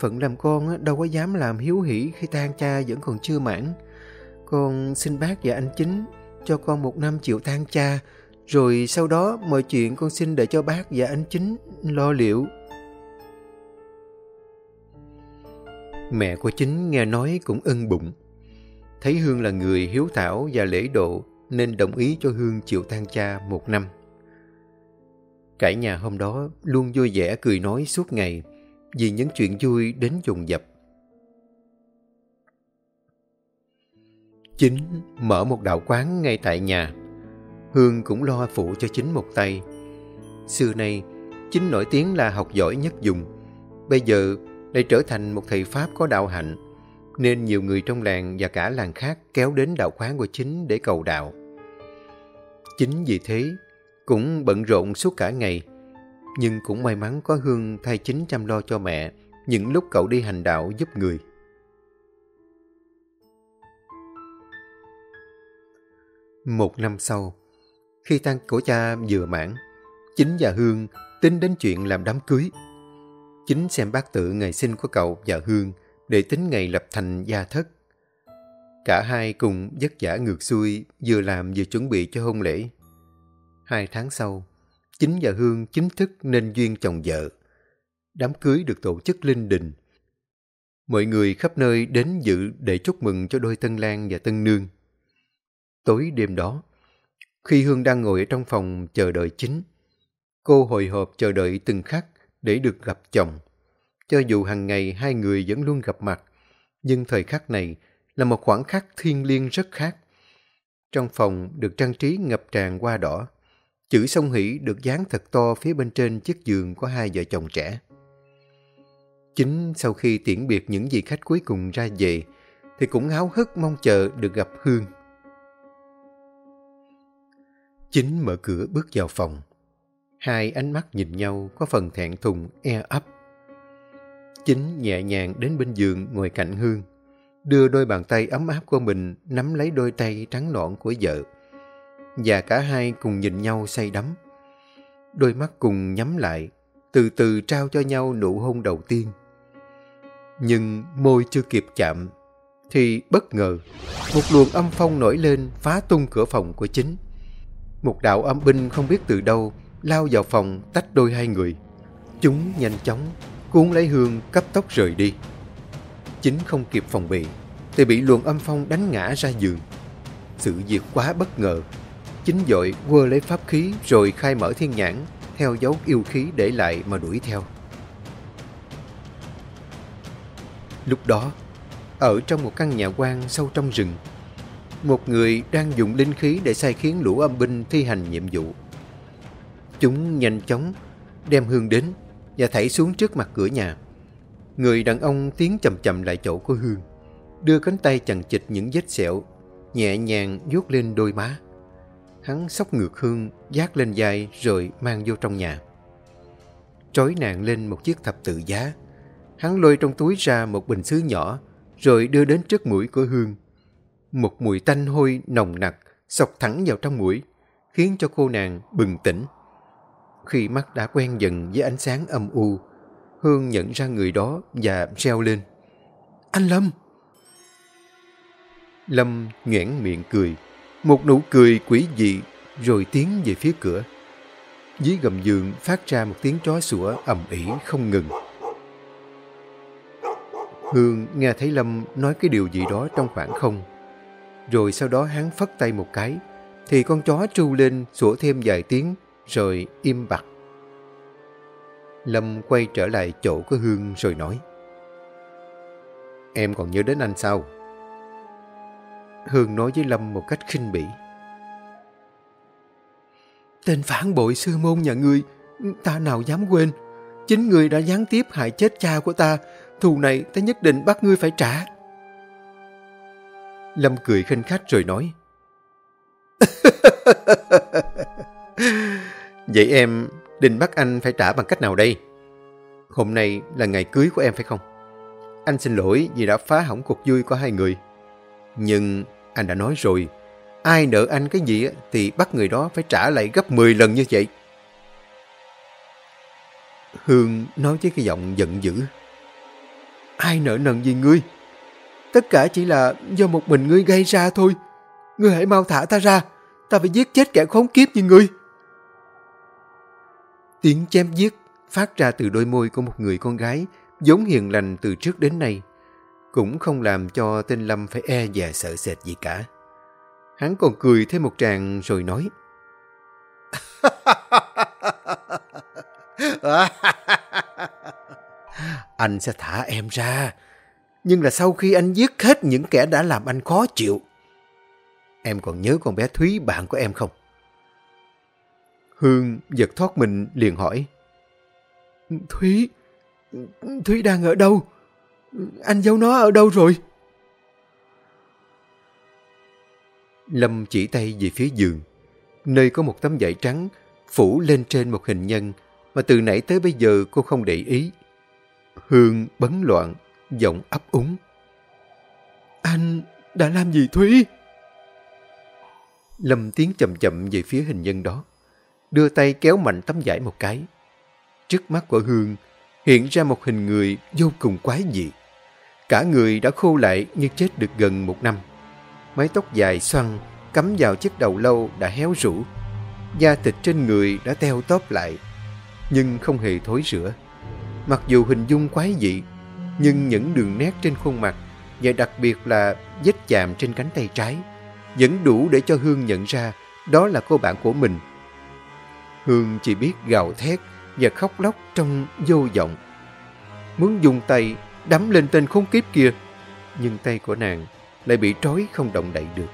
Phận làm con đâu có dám làm hiếu hỷ khi tan cha vẫn còn chưa mãn. Con xin bác và anh chính cho con một năm chịu tan cha, rồi sau đó mọi chuyện con xin để cho bác và anh chính lo liệu. Mẹ của chính nghe nói cũng ân bụng. Thấy Hương là người hiếu thảo và lễ độ, nên đồng ý cho Hương chịu tang cha một năm. Cả nhà hôm đó luôn vui vẻ cười nói suốt ngày, vì những chuyện vui đến dồn dập. Chính mở một đạo quán ngay tại nhà. Hương cũng lo phụ cho chính một tay. Xưa nay, chính nổi tiếng là học giỏi nhất dùng. Bây giờ lại trở thành một thầy Pháp có đạo hạnh, nên nhiều người trong làng và cả làng khác kéo đến đạo quán của chính để cầu đạo. Chính vì thế, cũng bận rộn suốt cả ngày, nhưng cũng may mắn có Hương thay chính chăm lo cho mẹ những lúc cậu đi hành đạo giúp người. Một năm sau, khi tang của cha vừa mãn, Chính và Hương tính đến chuyện làm đám cưới. Chính xem bát tự ngày sinh của cậu và Hương để tính ngày lập thành gia thất. Cả hai cùng vất vả ngược xuôi, vừa làm vừa chuẩn bị cho hôn lễ. Hai tháng sau, Chính và Hương chính thức nên duyên chồng vợ. Đám cưới được tổ chức linh đình. Mọi người khắp nơi đến dự để chúc mừng cho đôi tân lang và tân nương. Tối đêm đó, khi Hương đang ngồi ở trong phòng chờ đợi chính, cô hồi hộp chờ đợi từng khắc để được gặp chồng. Cho dù hàng ngày hai người vẫn luôn gặp mặt, nhưng thời khắc này là một khoảng khắc thiêng liêng rất khác. Trong phòng được trang trí ngập tràn hoa đỏ, chữ sông hỷ được dán thật to phía bên trên chiếc giường của hai vợ chồng trẻ. Chính sau khi tiễn biệt những vị khách cuối cùng ra về, thì cũng háo hức mong chờ được gặp Hương. Chính mở cửa bước vào phòng. Hai ánh mắt nhìn nhau có phần thẹn thùng, e ấp. Chính nhẹ nhàng đến bên giường ngồi cạnh Hương, đưa đôi bàn tay ấm áp của mình nắm lấy đôi tay trắng nõn của vợ. Và cả hai cùng nhìn nhau say đắm. Đôi mắt cùng nhắm lại, từ từ trao cho nhau nụ hôn đầu tiên. Nhưng môi chưa kịp chạm, thì bất ngờ, một luồng âm phong nổi lên phá tung cửa phòng của chính. Một đạo âm binh không biết từ đâu lao vào phòng tách đôi hai người. Chúng nhanh chóng cuốn lấy Hương cấp tốc rời đi. Chính không kịp phòng bị thì bị luồng âm phong đánh ngã ra giường. Sự việc quá bất ngờ. Chính dội quơ lấy pháp khí rồi khai mở thiên nhãn theo dấu yêu khí để lại mà đuổi theo. Lúc đó, ở trong một căn nhà quan sâu trong rừng, một người đang dùng linh khí để sai khiến lũ âm binh thi hành nhiệm vụ. Chúng nhanh chóng đem hương đến và thảy xuống trước mặt cửa nhà. Người đàn ông tiến chậm chậm lại chỗ của Hương, đưa cánh tay chằng chịch những vết sẹo, nhẹ nhàng vuốt lên đôi má. Hắn sóc ngược Hương, giác lên vai rồi mang vô trong nhà. Trói nàng lên một chiếc thập tự giá. Hắn lôi trong túi ra một bình sứ nhỏ, rồi đưa đến trước mũi của Hương. Một mùi tanh hôi nồng nặc sọc thẳng vào trong mũi, khiến cho cô nàng bừng tỉnh. Khi mắt đã quen dần với ánh sáng âm u, Hương nhận ra người đó và reo lên. Anh Lâm! Lâm nhoẻn miệng cười, một nụ cười quỷ dị rồi tiến về phía cửa. Dưới gầm giường phát ra một tiếng chó sủa ầm ĩ không ngừng. Hương nghe thấy Lâm nói cái điều gì đó trong khoảng không. Rồi sau đó hắn phất tay một cái, thì con chó tru lên sủa thêm vài tiếng, rồi im bặt. Lâm quay trở lại chỗ của Hương rồi nói. Em còn nhớ đến anh sao? Hương nói với Lâm một cách khinh bỉ. Tên phản bội sư môn nhà ngươi, ta nào dám quên. Chính ngươi đã gián tiếp hại chết cha của ta, thù này ta nhất định bắt ngươi phải trả. Lâm cười khinh khách rồi nói. Vậy em định bắt anh phải trả bằng cách nào đây? Hôm nay là ngày cưới của em phải không? Anh xin lỗi vì đã phá hỏng cuộc vui của hai người. Nhưng anh đã nói rồi, ai nợ anh cái gì thì bắt người đó phải trả lại gấp 10 lần như vậy. Hương nói với cái giọng giận dữ. Ai nợ nần gì ngươi? Tất cả chỉ là do một mình ngươi gây ra thôi. Ngươi hãy mau thả ta ra. Ta phải giết chết kẻ khốn kiếp như ngươi. Tiếng chém giết phát ra từ đôi môi của một người con gái giống hiền lành từ trước đến nay. Cũng không làm cho tên Lâm phải e dè sợ sệt gì cả. Hắn còn cười thêm một tràng rồi nói. anh sẽ thả em ra. Nhưng là sau khi anh giết hết những kẻ đã làm anh khó chịu. Em còn nhớ con bé Thúy bạn của em không? Hương giật thoát mình liền hỏi. Thúy, Thúy đang ở đâu? Anh giấu nó ở đâu rồi? Lâm chỉ tay về phía giường, nơi có một tấm vải trắng phủ lên trên một hình nhân mà từ nãy tới bây giờ cô không để ý. Hương bấn loạn, giọng ấp úng. Anh đã làm gì Thúy? Lâm tiến chậm chậm về phía hình nhân đó, đưa tay kéo mạnh tấm vải một cái. Trước mắt của Hương hiện ra một hình người vô cùng quái dị. Cả người đã khô lại như chết được gần một năm. Mái tóc dài xoăn cắm vào chiếc đầu lâu đã héo rũ. Da thịt trên người đã teo tóp lại, nhưng không hề thối rữa. Mặc dù hình dung quái dị, nhưng những đường nét trên khuôn mặt và đặc biệt là vết chạm trên cánh tay trái vẫn đủ để cho Hương nhận ra đó là cô bạn của mình. Hương chỉ biết gào thét và khóc lóc trong vô vọng. Muốn dùng tay đắm lên tên khốn kiếp kia, nhưng tay của nàng lại bị trói không động đậy được.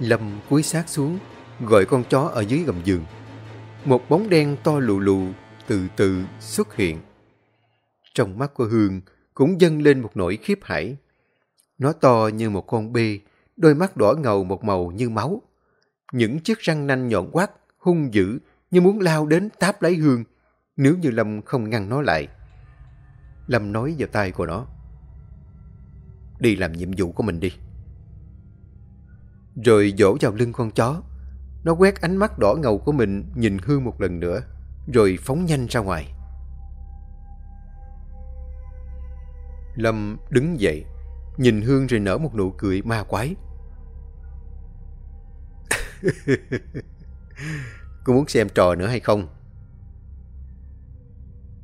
Lâm cúi sát xuống, gọi con chó ở dưới gầm giường. Một bóng đen to lù lù từ từ xuất hiện. Trong mắt của Hương cũng dâng lên một nỗi khiếp hãi Nó to như một con bê, đôi mắt đỏ ngầu một màu như máu. Những chiếc răng nanh nhọn quát, hung dữ như muốn lao đến táp lấy Hương nếu như Lâm không ngăn nó lại. Lâm nói vào tay của nó. Đi làm nhiệm vụ của mình đi. Rồi dỗ vào lưng con chó. Nó quét ánh mắt đỏ ngầu của mình nhìn Hương một lần nữa, rồi phóng nhanh ra ngoài. Lâm đứng dậy, nhìn Hương rồi nở một nụ cười ma quái. Cô muốn xem trò nữa hay không?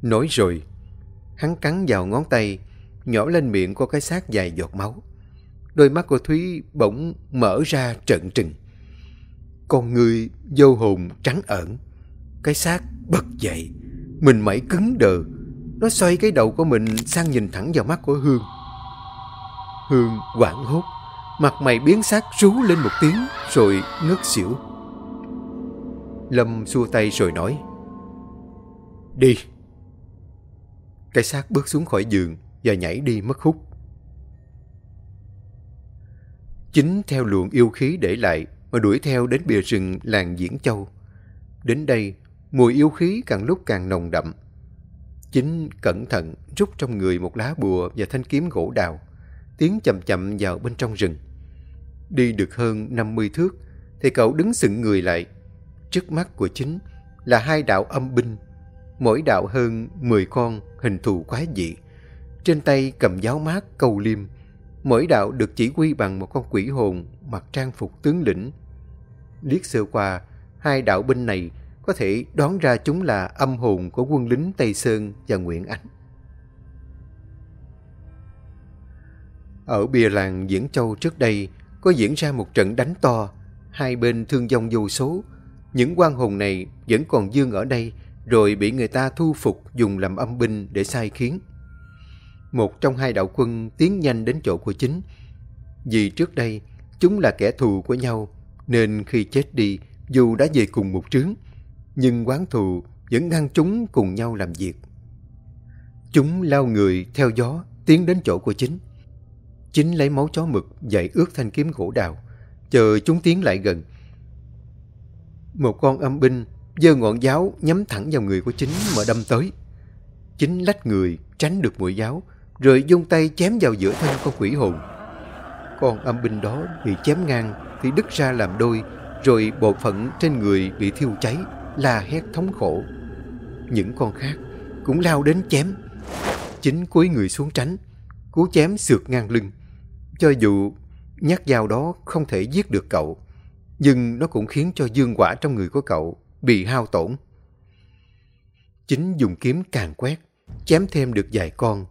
Nói rồi, hắn cắn vào ngón tay, nhỏ lên miệng có cái xác dài giọt máu. Đôi mắt của Thúy bỗng mở ra trận trừng. Con người vô hồn trắng ẩn. Cái xác bật dậy, mình mẩy cứng đờ. Nó xoay cái đầu của mình sang nhìn thẳng vào mắt của Hương. Hương quảng hốt, mặt mày biến sắc rú lên một tiếng rồi ngất xỉu. Lâm xua tay rồi nói Đi! Cái xác bước xuống khỏi giường và nhảy đi mất hút. Chính theo luồng yêu khí để lại mà đuổi theo đến bìa rừng làng Diễn Châu. Đến đây, mùi yêu khí càng lúc càng nồng đậm. Chính cẩn thận rút trong người một lá bùa và thanh kiếm gỗ đào, tiến chậm chậm vào bên trong rừng. Đi được hơn 50 thước, thì cậu đứng sững người lại. Trước mắt của chính là hai đạo âm binh, mỗi đạo hơn 10 con hình thù quái dị. Trên tay cầm giáo mát cầu liêm, mỗi đạo được chỉ huy bằng một con quỷ hồn mặc trang phục tướng lĩnh. Liếc sơ qua, hai đạo binh này có thể đoán ra chúng là âm hồn của quân lính Tây Sơn và Nguyễn Ánh. Ở bìa làng Diễn Châu trước đây có diễn ra một trận đánh to, hai bên thương vong vô số. Những quan hồn này vẫn còn dương ở đây rồi bị người ta thu phục dùng làm âm binh để sai khiến. Một trong hai đạo quân tiến nhanh đến chỗ của chính. Vì trước đây chúng là kẻ thù của nhau nên khi chết đi dù đã về cùng một trướng nhưng quán thù vẫn ngăn chúng cùng nhau làm việc. Chúng lao người theo gió tiến đến chỗ của chính. Chính lấy máu chó mực dạy ướt thanh kiếm gỗ đào, chờ chúng tiến lại gần. Một con âm binh giơ ngọn giáo nhắm thẳng vào người của chính mà đâm tới. Chính lách người tránh được mũi giáo, rồi dung tay chém vào giữa thân con quỷ hồn. Con âm binh đó bị chém ngang thì đứt ra làm đôi, rồi bộ phận trên người bị thiêu cháy, la hét thống khổ. Những con khác cũng lao đến chém. Chính cúi người xuống tránh, cú chém sượt ngang lưng. Cho dù nhát dao đó không thể giết được cậu, nhưng nó cũng khiến cho dương quả trong người của cậu bị hao tổn. Chính dùng kiếm càng quét, chém thêm được vài con,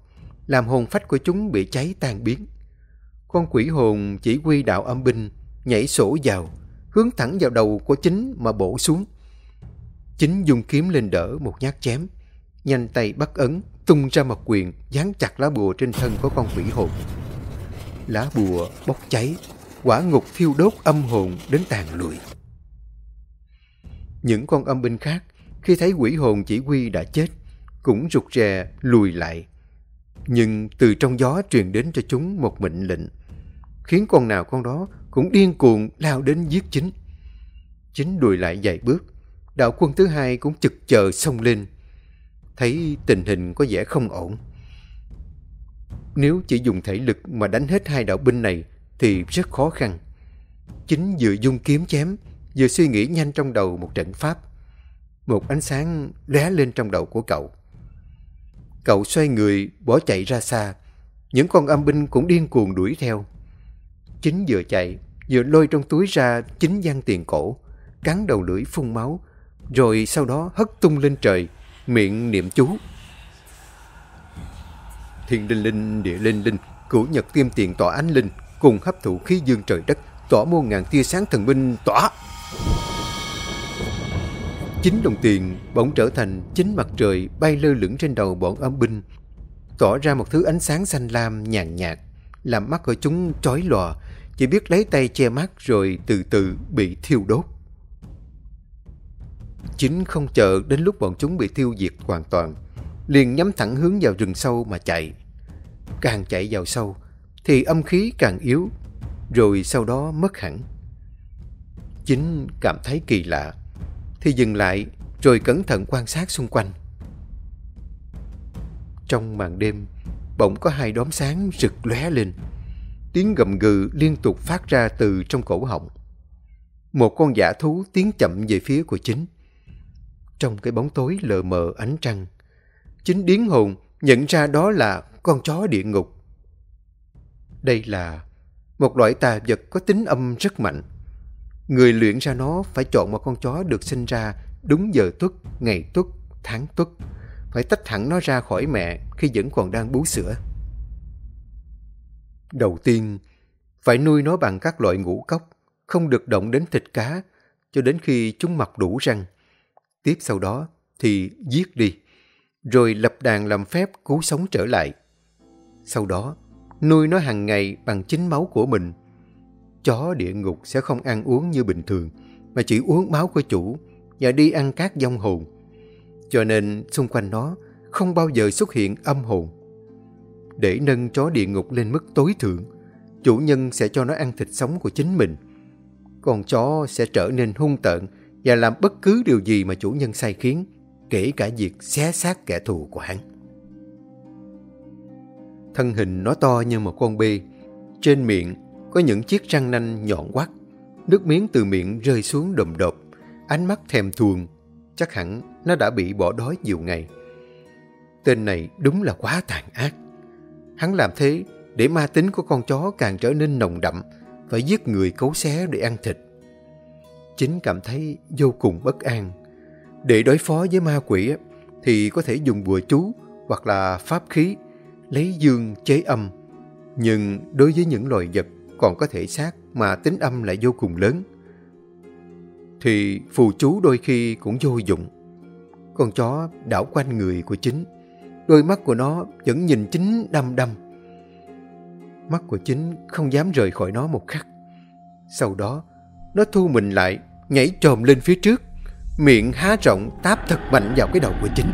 làm hồn phách của chúng bị cháy tan biến. Con quỷ hồn chỉ quy đạo âm binh, nhảy sổ vào, hướng thẳng vào đầu của chính mà bổ xuống. Chính dùng kiếm lên đỡ một nhát chém, nhanh tay bắt ấn, tung ra một quyền, dán chặt lá bùa trên thân của con quỷ hồn. Lá bùa bốc cháy, quả ngục thiêu đốt âm hồn đến tàn lụi. Những con âm binh khác, khi thấy quỷ hồn chỉ huy đã chết, cũng rụt rè lùi lại. Nhưng từ trong gió truyền đến cho chúng một mệnh lệnh, khiến con nào con đó cũng điên cuồng lao đến giết chính. Chính đùi lại vài bước, đạo quân thứ hai cũng chực chờ xông lên. Thấy tình hình có vẻ không ổn. Nếu chỉ dùng thể lực mà đánh hết hai đạo binh này thì rất khó khăn. Chính vừa dung kiếm chém, vừa suy nghĩ nhanh trong đầu một trận pháp. Một ánh sáng lóe lên trong đầu của cậu. Cậu xoay người, bỏ chạy ra xa. Những con âm binh cũng điên cuồng đuổi theo. Chính vừa chạy, vừa lôi trong túi ra chính gian tiền cổ, cắn đầu lưỡi phun máu, rồi sau đó hất tung lên trời, miệng niệm chú. Thiên linh linh, địa linh linh, cửu nhật tiêm tiền tỏa ánh linh, cùng hấp thụ khí dương trời đất, tỏa muôn ngàn tia sáng thần minh tỏa. Chính đồng tiền bỗng trở thành chính mặt trời bay lơ lửng trên đầu bọn âm binh, tỏa ra một thứ ánh sáng xanh lam nhàn nhạt, làm mắt của chúng chói lòa, chỉ biết lấy tay che mắt rồi từ từ bị thiêu đốt. Chính không chờ đến lúc bọn chúng bị tiêu diệt hoàn toàn, liền nhắm thẳng hướng vào rừng sâu mà chạy. Càng chạy vào sâu, thì âm khí càng yếu, rồi sau đó mất hẳn. Chính cảm thấy kỳ lạ, thì dừng lại rồi cẩn thận quan sát xung quanh. Trong màn đêm, bỗng có hai đốm sáng rực lóe lên. Tiếng gầm gừ liên tục phát ra từ trong cổ họng. Một con giả thú tiến chậm về phía của chính. Trong cái bóng tối lờ mờ ánh trăng, chính điến hồn nhận ra đó là con chó địa ngục. Đây là một loại tà vật có tính âm rất mạnh. Người luyện ra nó phải chọn một con chó được sinh ra đúng giờ tuất, ngày tuất, tháng tuất. Phải tách hẳn nó ra khỏi mẹ khi vẫn còn đang bú sữa. Đầu tiên, phải nuôi nó bằng các loại ngũ cốc, không được động đến thịt cá cho đến khi chúng mọc đủ răng. Tiếp sau đó thì giết đi, rồi lập đàn làm phép cứu sống trở lại. Sau đó, nuôi nó hàng ngày bằng chính máu của mình. Chó địa ngục sẽ không ăn uống như bình thường, mà chỉ uống máu của chủ và đi ăn các vong hồn. cho nên xung quanh nó không bao giờ xuất hiện âm hồn. Để nâng chó địa ngục lên mức tối thượng, chủ nhân sẽ cho nó ăn thịt sống của chính mình. Con chó sẽ trở nên hung tợn và làm bất cứ điều gì mà chủ nhân sai khiến, kể cả việc xé xác kẻ thù của hắn. Thân hình nó to như một con bê, trên miệng có những chiếc răng nanh nhọn quắt, nước miếng từ miệng rơi xuống đồm đột, ánh mắt thèm thuồng, chắc hẳn nó đã bị bỏ đói nhiều ngày. Tên này đúng là quá tàn ác. Hắn làm thế để ma tính của con chó càng trở nên nồng đậm, phải giết người cấu xé để ăn thịt. Chính cảm thấy vô cùng bất an. Để đối phó với ma quỷ thì có thể dùng bùa chú hoặc là pháp khí, lấy dương chế âm. Nhưng đối với những loài vật còn có thể xác mà tính âm lại vô cùng lớn, thì phù chú đôi khi cũng vô dụng. Con chó đảo quanh người của chính, đôi mắt của nó vẫn nhìn chính đăm đăm. Mắt của chính không dám rời khỏi nó một khắc. Sau đó, nó thu mình lại, nhảy trồm lên phía trước, miệng há rộng táp thật mạnh vào cái đầu của chính.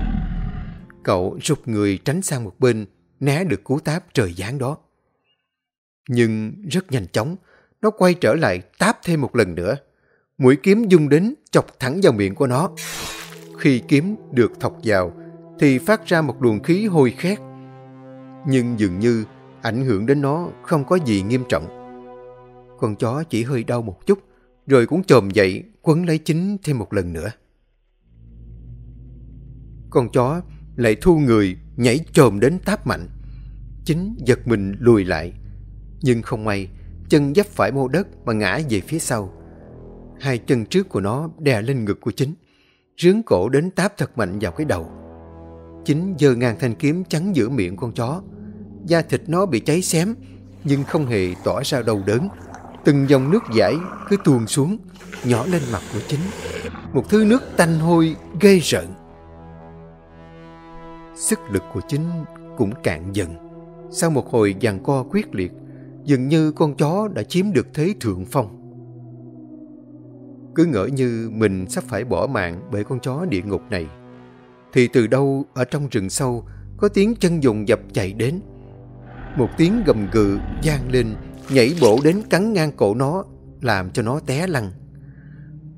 Cậu rụt người tránh sang một bên, né được cú táp trời giáng đó. Nhưng rất nhanh chóng, nó quay trở lại táp thêm một lần nữa. Mũi kiếm dung đến chọc thẳng vào miệng của nó. Khi kiếm được thọc vào, thì phát ra một luồng khí hôi khét. Nhưng dường như ảnh hưởng đến nó không có gì nghiêm trọng. Con chó chỉ hơi đau một chút, rồi cũng chồm dậy quấn lấy chính thêm một lần nữa. Con chó lại thu người nhảy chồm đến táp mạnh. Chính giật mình lùi lại. Nhưng không may, chân dấp phải mô đất mà ngã về phía sau. Hai chân trước của nó đè lên ngực của chính, rướng cổ đến táp thật mạnh vào cái đầu. Chính giơ ngang thanh kiếm chắn giữa miệng con chó. Da thịt nó bị cháy xém, nhưng không hề tỏ ra đau đớn. Từng dòng nước dãi cứ tuôn xuống, nhỏ lên mặt của chính. Một thứ nước tanh hôi, gây rợn. Sức lực của chính cũng cạn dần. Sau một hồi giằng co quyết liệt, dường như con chó đã chiếm được thế thượng phong. Cứ ngỡ như mình sắp phải bỏ mạng bởi con chó địa ngục này. Thì từ đâu ở trong rừng sâu có tiếng chân dùng dập chạy đến. Một tiếng gầm gừ gian lên, nhảy bổ đến cắn ngang cổ nó, làm cho nó té lăn.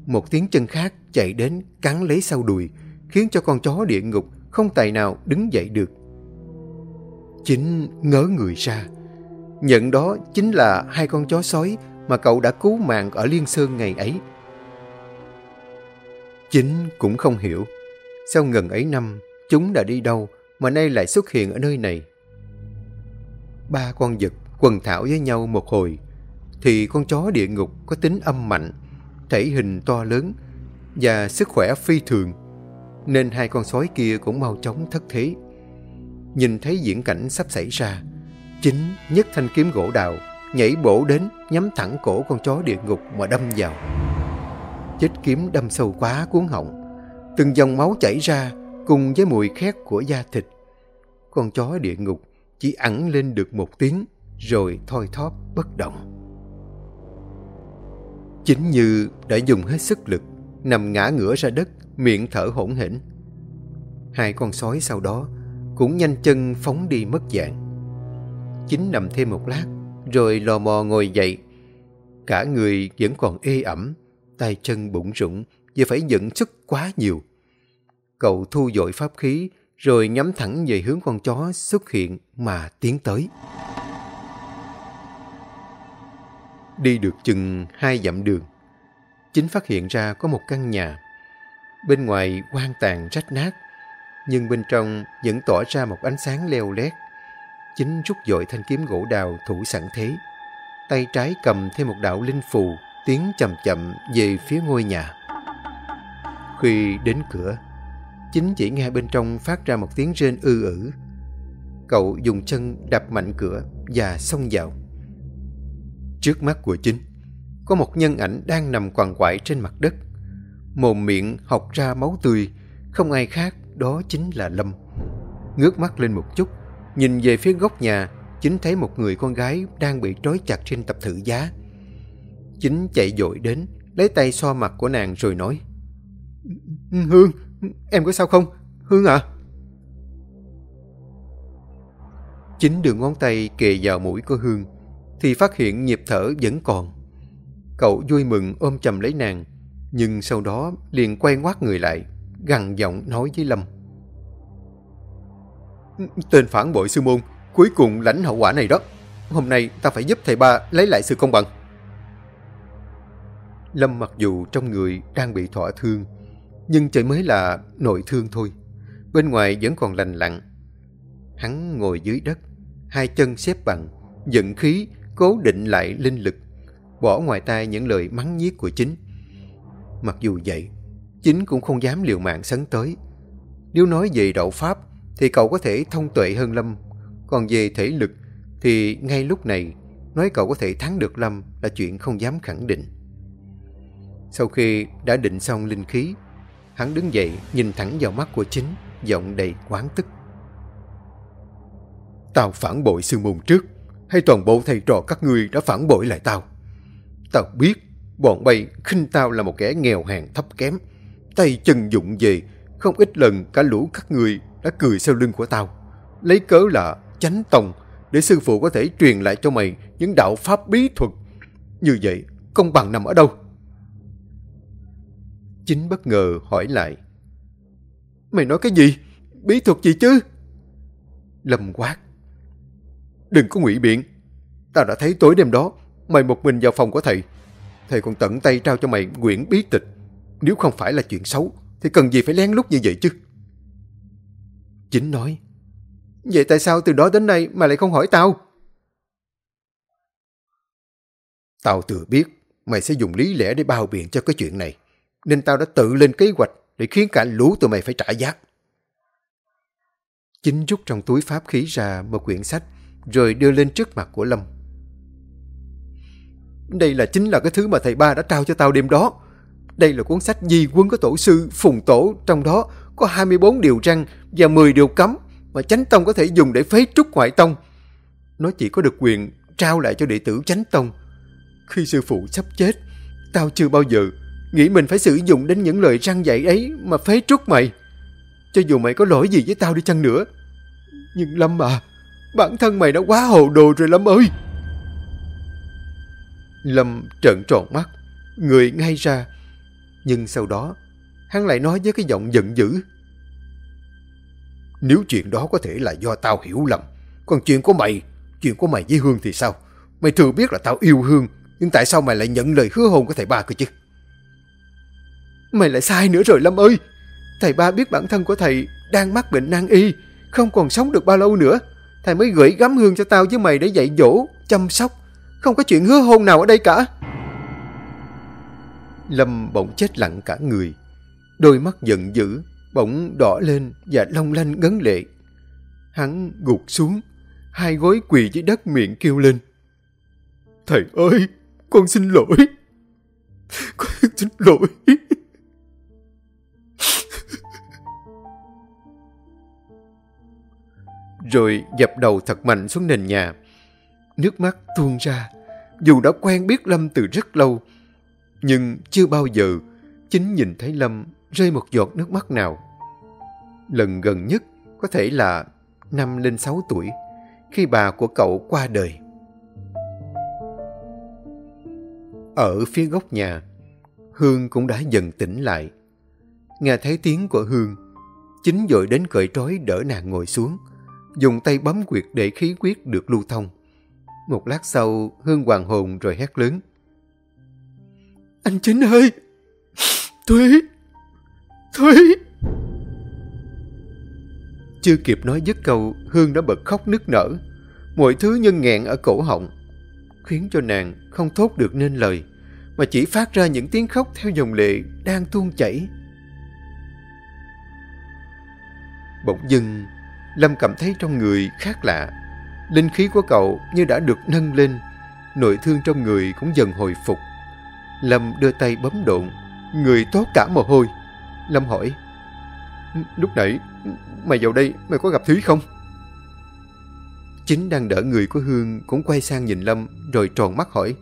Một tiếng chân khác chạy đến cắn lấy sau đùi, khiến cho con chó địa ngục không tài nào đứng dậy được. Chính ngớ người ra, Nhận đó chính là hai con chó sói mà cậu đã cứu mạng ở Liên Sơn ngày ấy. Chính cũng không hiểu, sau ngần ấy năm, chúng đã đi đâu mà nay lại xuất hiện ở nơi này. Ba con vật quần thảo với nhau một hồi, thì con chó địa ngục có tính âm mạnh, thể hình to lớn và sức khỏe phi thường, nên hai con sói kia cũng mau chóng thất thế. Nhìn thấy diễn cảnh sắp xảy ra, Chính nhất thanh kiếm gỗ đào nhảy bổ đến nhắm thẳng cổ con chó địa ngục mà đâm vào. Chết kiếm đâm sâu quá cuốn họng. Từng dòng máu chảy ra cùng với mùi khét của da thịt. Con chó địa ngục chỉ ẩn lên được một tiếng rồi thoi thóp bất động. Chính như đã dùng hết sức lực nằm ngã ngửa ra đất miệng thở hổn hển. Hai con sói sau đó cũng nhanh chân phóng đi mất dạng. Chính nằm thêm một lát, rồi lò mò ngồi dậy. Cả người vẫn còn ê ẩm, tay chân bụng rụng vì phải dẫn sức quá nhiều. Cậu thu dội pháp khí, rồi nhắm thẳng về hướng con chó xuất hiện mà tiến tới. Đi được chừng hai dặm đường, chính phát hiện ra có một căn nhà. Bên ngoài hoang tàn rách nát, nhưng bên trong vẫn tỏ ra một ánh sáng leo lét. Chính rút dội thanh kiếm gỗ đào thủ sẵn thế. Tay trái cầm thêm một đạo linh phù, tiến chậm chậm về phía ngôi nhà. Khi đến cửa, chính chỉ nghe bên trong phát ra một tiếng rên ư ử. Cậu dùng chân đập mạnh cửa và xông vào. Trước mắt của chính, có một nhân ảnh đang nằm quằn quại trên mặt đất. Mồm miệng học ra máu tươi, không ai khác đó chính là Lâm. Ngước mắt lên một chút, Nhìn về phía góc nhà, chính thấy một người con gái đang bị trói chặt trên tập thử giá. Chính chạy dội đến, lấy tay xoa mặt của nàng rồi nói. Hương, em có sao không? Hương à? Chính đường ngón tay kề vào mũi của Hương thì phát hiện nhịp thở vẫn còn. Cậu vui mừng ôm chầm lấy nàng, nhưng sau đó liền quay ngoắt người lại, gằn giọng nói với Lâm. Tên phản bội sư môn, cuối cùng lãnh hậu quả này đó. Hôm nay ta phải giúp thầy ba lấy lại sự công bằng. Lâm mặc dù trong người đang bị thọ thương, nhưng chỉ mới là nội thương thôi. Bên ngoài vẫn còn lành lặn. Hắn ngồi dưới đất, hai chân xếp bằng, dẫn khí, cố định lại linh lực, bỏ ngoài tai những lời mắng nhiếc của chính. Mặc dù vậy, chính cũng không dám liều mạng sấn tới. Nếu nói về đạo pháp, thì cậu có thể thông tuệ hơn Lâm. Còn về thể lực, thì ngay lúc này, nói cậu có thể thắng được Lâm là chuyện không dám khẳng định. Sau khi đã định xong linh khí, hắn đứng dậy nhìn thẳng vào mắt của chính, giọng đầy quán tức. Tao phản bội sư môn trước, hay toàn bộ thầy trò các ngươi đã phản bội lại tao? Tao biết, bọn bay khinh tao là một kẻ nghèo hèn thấp kém, tay chân dụng về, không ít lần cả lũ các người đã cười sau lưng của tao. Lấy cớ là chánh tông để sư phụ có thể truyền lại cho mày những đạo pháp bí thuật. Như vậy, công bằng nằm ở đâu? Chính bất ngờ hỏi lại. Mày nói cái gì? Bí thuật gì chứ? Lâm quát. Đừng có ngụy biện. Tao đã thấy tối đêm đó, mày một mình vào phòng của thầy. Thầy còn tận tay trao cho mày quyển bí tịch. Nếu không phải là chuyện xấu, thì cần gì phải lén lút như vậy chứ? Chính nói. Vậy tại sao từ đó đến nay mà lại không hỏi tao? Tao tự biết mày sẽ dùng lý lẽ để bao biện cho cái chuyện này. Nên tao đã tự lên kế hoạch để khiến cả lũ tụi mày phải trả giá. Chính rút trong túi pháp khí ra một quyển sách rồi đưa lên trước mặt của Lâm. Đây là chính là cái thứ mà thầy ba đã trao cho tao đêm đó. Đây là cuốn sách di quân của tổ sư Phùng Tổ, trong đó có 24 điều răng và 10 điều cấm mà Chánh Tông có thể dùng để phế trúc ngoại tông. Nó chỉ có được quyền trao lại cho đệ tử Chánh Tông. Khi sư phụ sắp chết, tao chưa bao giờ nghĩ mình phải sử dụng đến những lời răng dạy ấy mà phế trúc mày. Cho dù mày có lỗi gì với tao đi chăng nữa. Nhưng Lâm à, bản thân mày đã quá hồ đồ rồi Lâm ơi. Lâm trợn tròn mắt, người ngay ra. Nhưng sau đó, hắn lại nói với cái giọng giận dữ. Nếu chuyện đó có thể là do tao hiểu lầm, còn chuyện của mày, chuyện của mày với Hương thì sao? Mày thừa biết là tao yêu Hương, nhưng tại sao mày lại nhận lời hứa hôn của thầy ba cơ chứ? Mày lại sai nữa rồi Lâm ơi! Thầy ba biết bản thân của thầy đang mắc bệnh nan y, không còn sống được bao lâu nữa. Thầy mới gửi gắm hương cho tao với mày để dạy dỗ, chăm sóc. Không có chuyện hứa hôn nào ở đây cả. Lâm bỗng chết lặng cả người. Đôi mắt giận dữ, bỗng đỏ lên và long lanh ngấn lệ. Hắn gục xuống, hai gối quỳ dưới đất miệng kêu lên. Thầy ơi, con xin lỗi. Con xin lỗi. Rồi dập đầu thật mạnh xuống nền nhà. Nước mắt tuôn ra. Dù đã quen biết Lâm từ rất lâu, nhưng chưa bao giờ chính nhìn thấy Lâm rơi một giọt nước mắt nào. Lần gần nhất có thể là năm lên sáu tuổi, khi bà của cậu qua đời. Ở phía góc nhà, Hương cũng đã dần tỉnh lại. Nghe thấy tiếng của Hương, chính dội đến cởi trói đỡ nàng ngồi xuống, dùng tay bấm quyệt để khí quyết được lưu thông. Một lát sau, Hương hoàng hồn rồi hét lớn. Anh Chính ơi! Thúy! Thúy! Chưa kịp nói dứt câu, Hương đã bật khóc nức nở. Mọi thứ nhân nghẹn ở cổ họng, khiến cho nàng không thốt được nên lời, mà chỉ phát ra những tiếng khóc theo dòng lệ đang tuôn chảy. Bỗng dưng, Lâm cảm thấy trong người khác lạ. Linh khí của cậu như đã được nâng lên, nội thương trong người cũng dần hồi phục. Lâm đưa tay bấm độn, người tốt cả mồ hôi. Lâm hỏi, lúc nãy mày vào đây mày có gặp Thúy không? Chính đang đỡ người của Hương cũng quay sang nhìn Lâm rồi tròn mắt hỏi,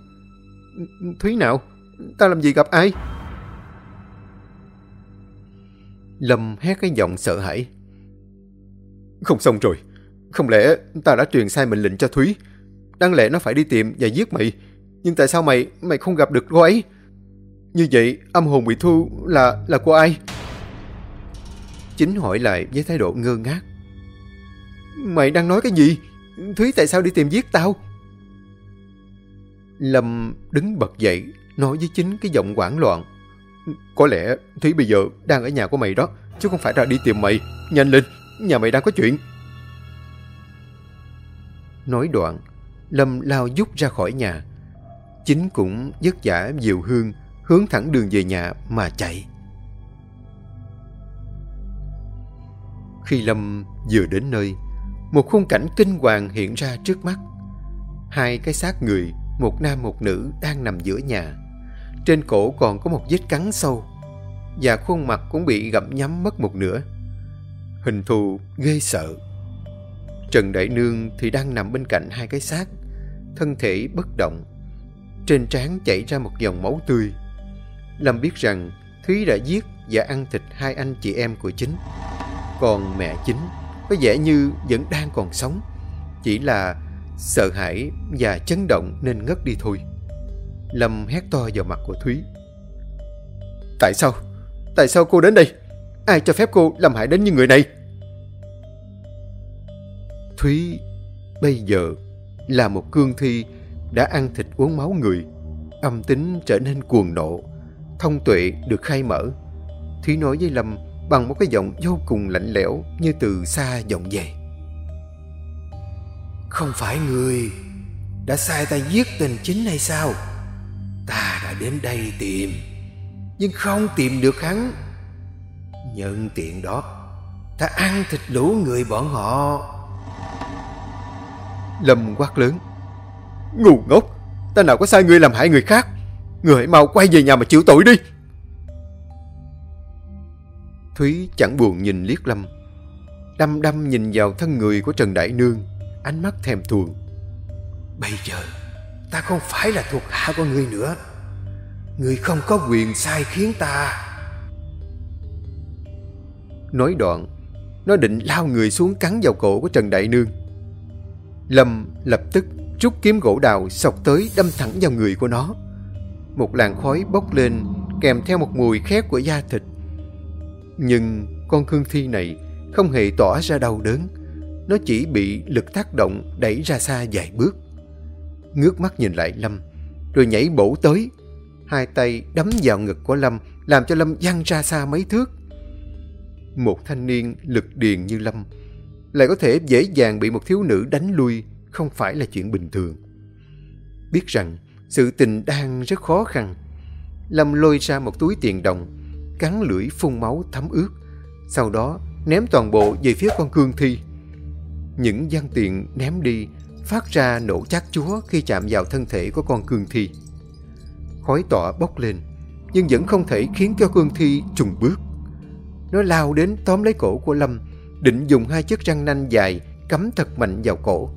Thúy nào? Ta làm gì gặp ai? Lâm hét cái giọng sợ hãi. Không xong rồi. Không lẽ ta đã truyền sai mệnh lệnh cho Thúy? Đáng lẽ nó phải đi tìm và giết mày. Nhưng tại sao mày mày không gặp được cô ấy? Như vậy âm hồn bị thu là là của ai? Chính hỏi lại với thái độ ngơ ngác. Mày đang nói cái gì? Thúy tại sao đi tìm giết tao? Lâm đứng bật dậy, nói với chính cái giọng hoảng loạn. Có lẽ Thúy bây giờ đang ở nhà của mày đó, chứ không phải ra đi tìm mày. Nhanh lên, nhà mày đang có chuyện. Nói đoạn, Lâm lao dút ra khỏi nhà. Chính cũng vất vả dìu hương, hướng thẳng đường về nhà mà chạy. Khi Lâm vừa đến nơi, một khung cảnh kinh hoàng hiện ra trước mắt. Hai cái xác người, một nam một nữ đang nằm giữa nhà. Trên cổ còn có một vết cắn sâu, và khuôn mặt cũng bị gặm nhắm mất một nửa. Hình thù ghê sợ. Trần Đại Nương thì đang nằm bên cạnh hai cái xác, thân thể bất động. Trên trán chảy ra một dòng máu tươi. Lâm biết rằng Thúy đã giết và ăn thịt hai anh chị em của chính. Còn mẹ chính có vẻ như vẫn đang còn sống. Chỉ là sợ hãi và chấn động nên ngất đi thôi. Lâm hét to vào mặt của Thúy. Tại sao? Tại sao cô đến đây? Ai cho phép cô làm hại đến những người này? Thúy bây giờ là một cương thi đã ăn thịt uống máu người. Âm tính trở nên cuồng nộ. Thông tuệ được khai mở. Thúy nói với Lâm bằng một cái giọng vô cùng lạnh lẽo như từ xa vọng về. Không phải người đã sai ta giết tình chính hay sao? Ta đã đến đây tìm, nhưng không tìm được hắn. Nhân tiện đó, ta ăn thịt lũ người bọn họ. Lâm quát lớn. Ngu ngốc, ta nào có sai người làm hại người khác. Người hãy mau quay về nhà mà chịu tội đi. Thúy chẳng buồn nhìn liếc Lâm. Đăm đăm nhìn vào thân người của Trần Đại Nương, ánh mắt thèm thuồng. Bây giờ, ta không phải là thuộc hạ của ngươi nữa. Ngươi không có quyền sai khiến ta. Nói đoạn, nó định lao người xuống cắn vào cổ của Trần Đại Nương. Lâm lập tức rút kiếm gỗ đào sọc tới đâm thẳng vào người của nó. Một làn khói bốc lên kèm theo một mùi khét của da thịt. Nhưng con cương thi này không hề tỏ ra đau đớn. Nó chỉ bị lực tác động đẩy ra xa vài bước. Ngước mắt nhìn lại Lâm, rồi nhảy bổ tới. Hai tay đấm vào ngực của Lâm, làm cho Lâm văng ra xa mấy thước. Một thanh niên lực điền như Lâm, lại có thể dễ dàng bị một thiếu nữ đánh lui không phải là chuyện bình thường. Biết rằng sự tình đang rất khó khăn, Lâm lôi ra một túi tiền đồng, cắn lưỡi phun máu thấm ướt, sau đó ném toàn bộ về phía con cương thi. Những gian tiền ném đi phát ra nổ chát chúa khi chạm vào thân thể của con cương thi. Khói tỏa bốc lên, nhưng vẫn không thể khiến cho cương thi trùng bước. Nó lao đến tóm lấy cổ của Lâm, định dùng hai chiếc răng nanh dài cắm thật mạnh vào cổ.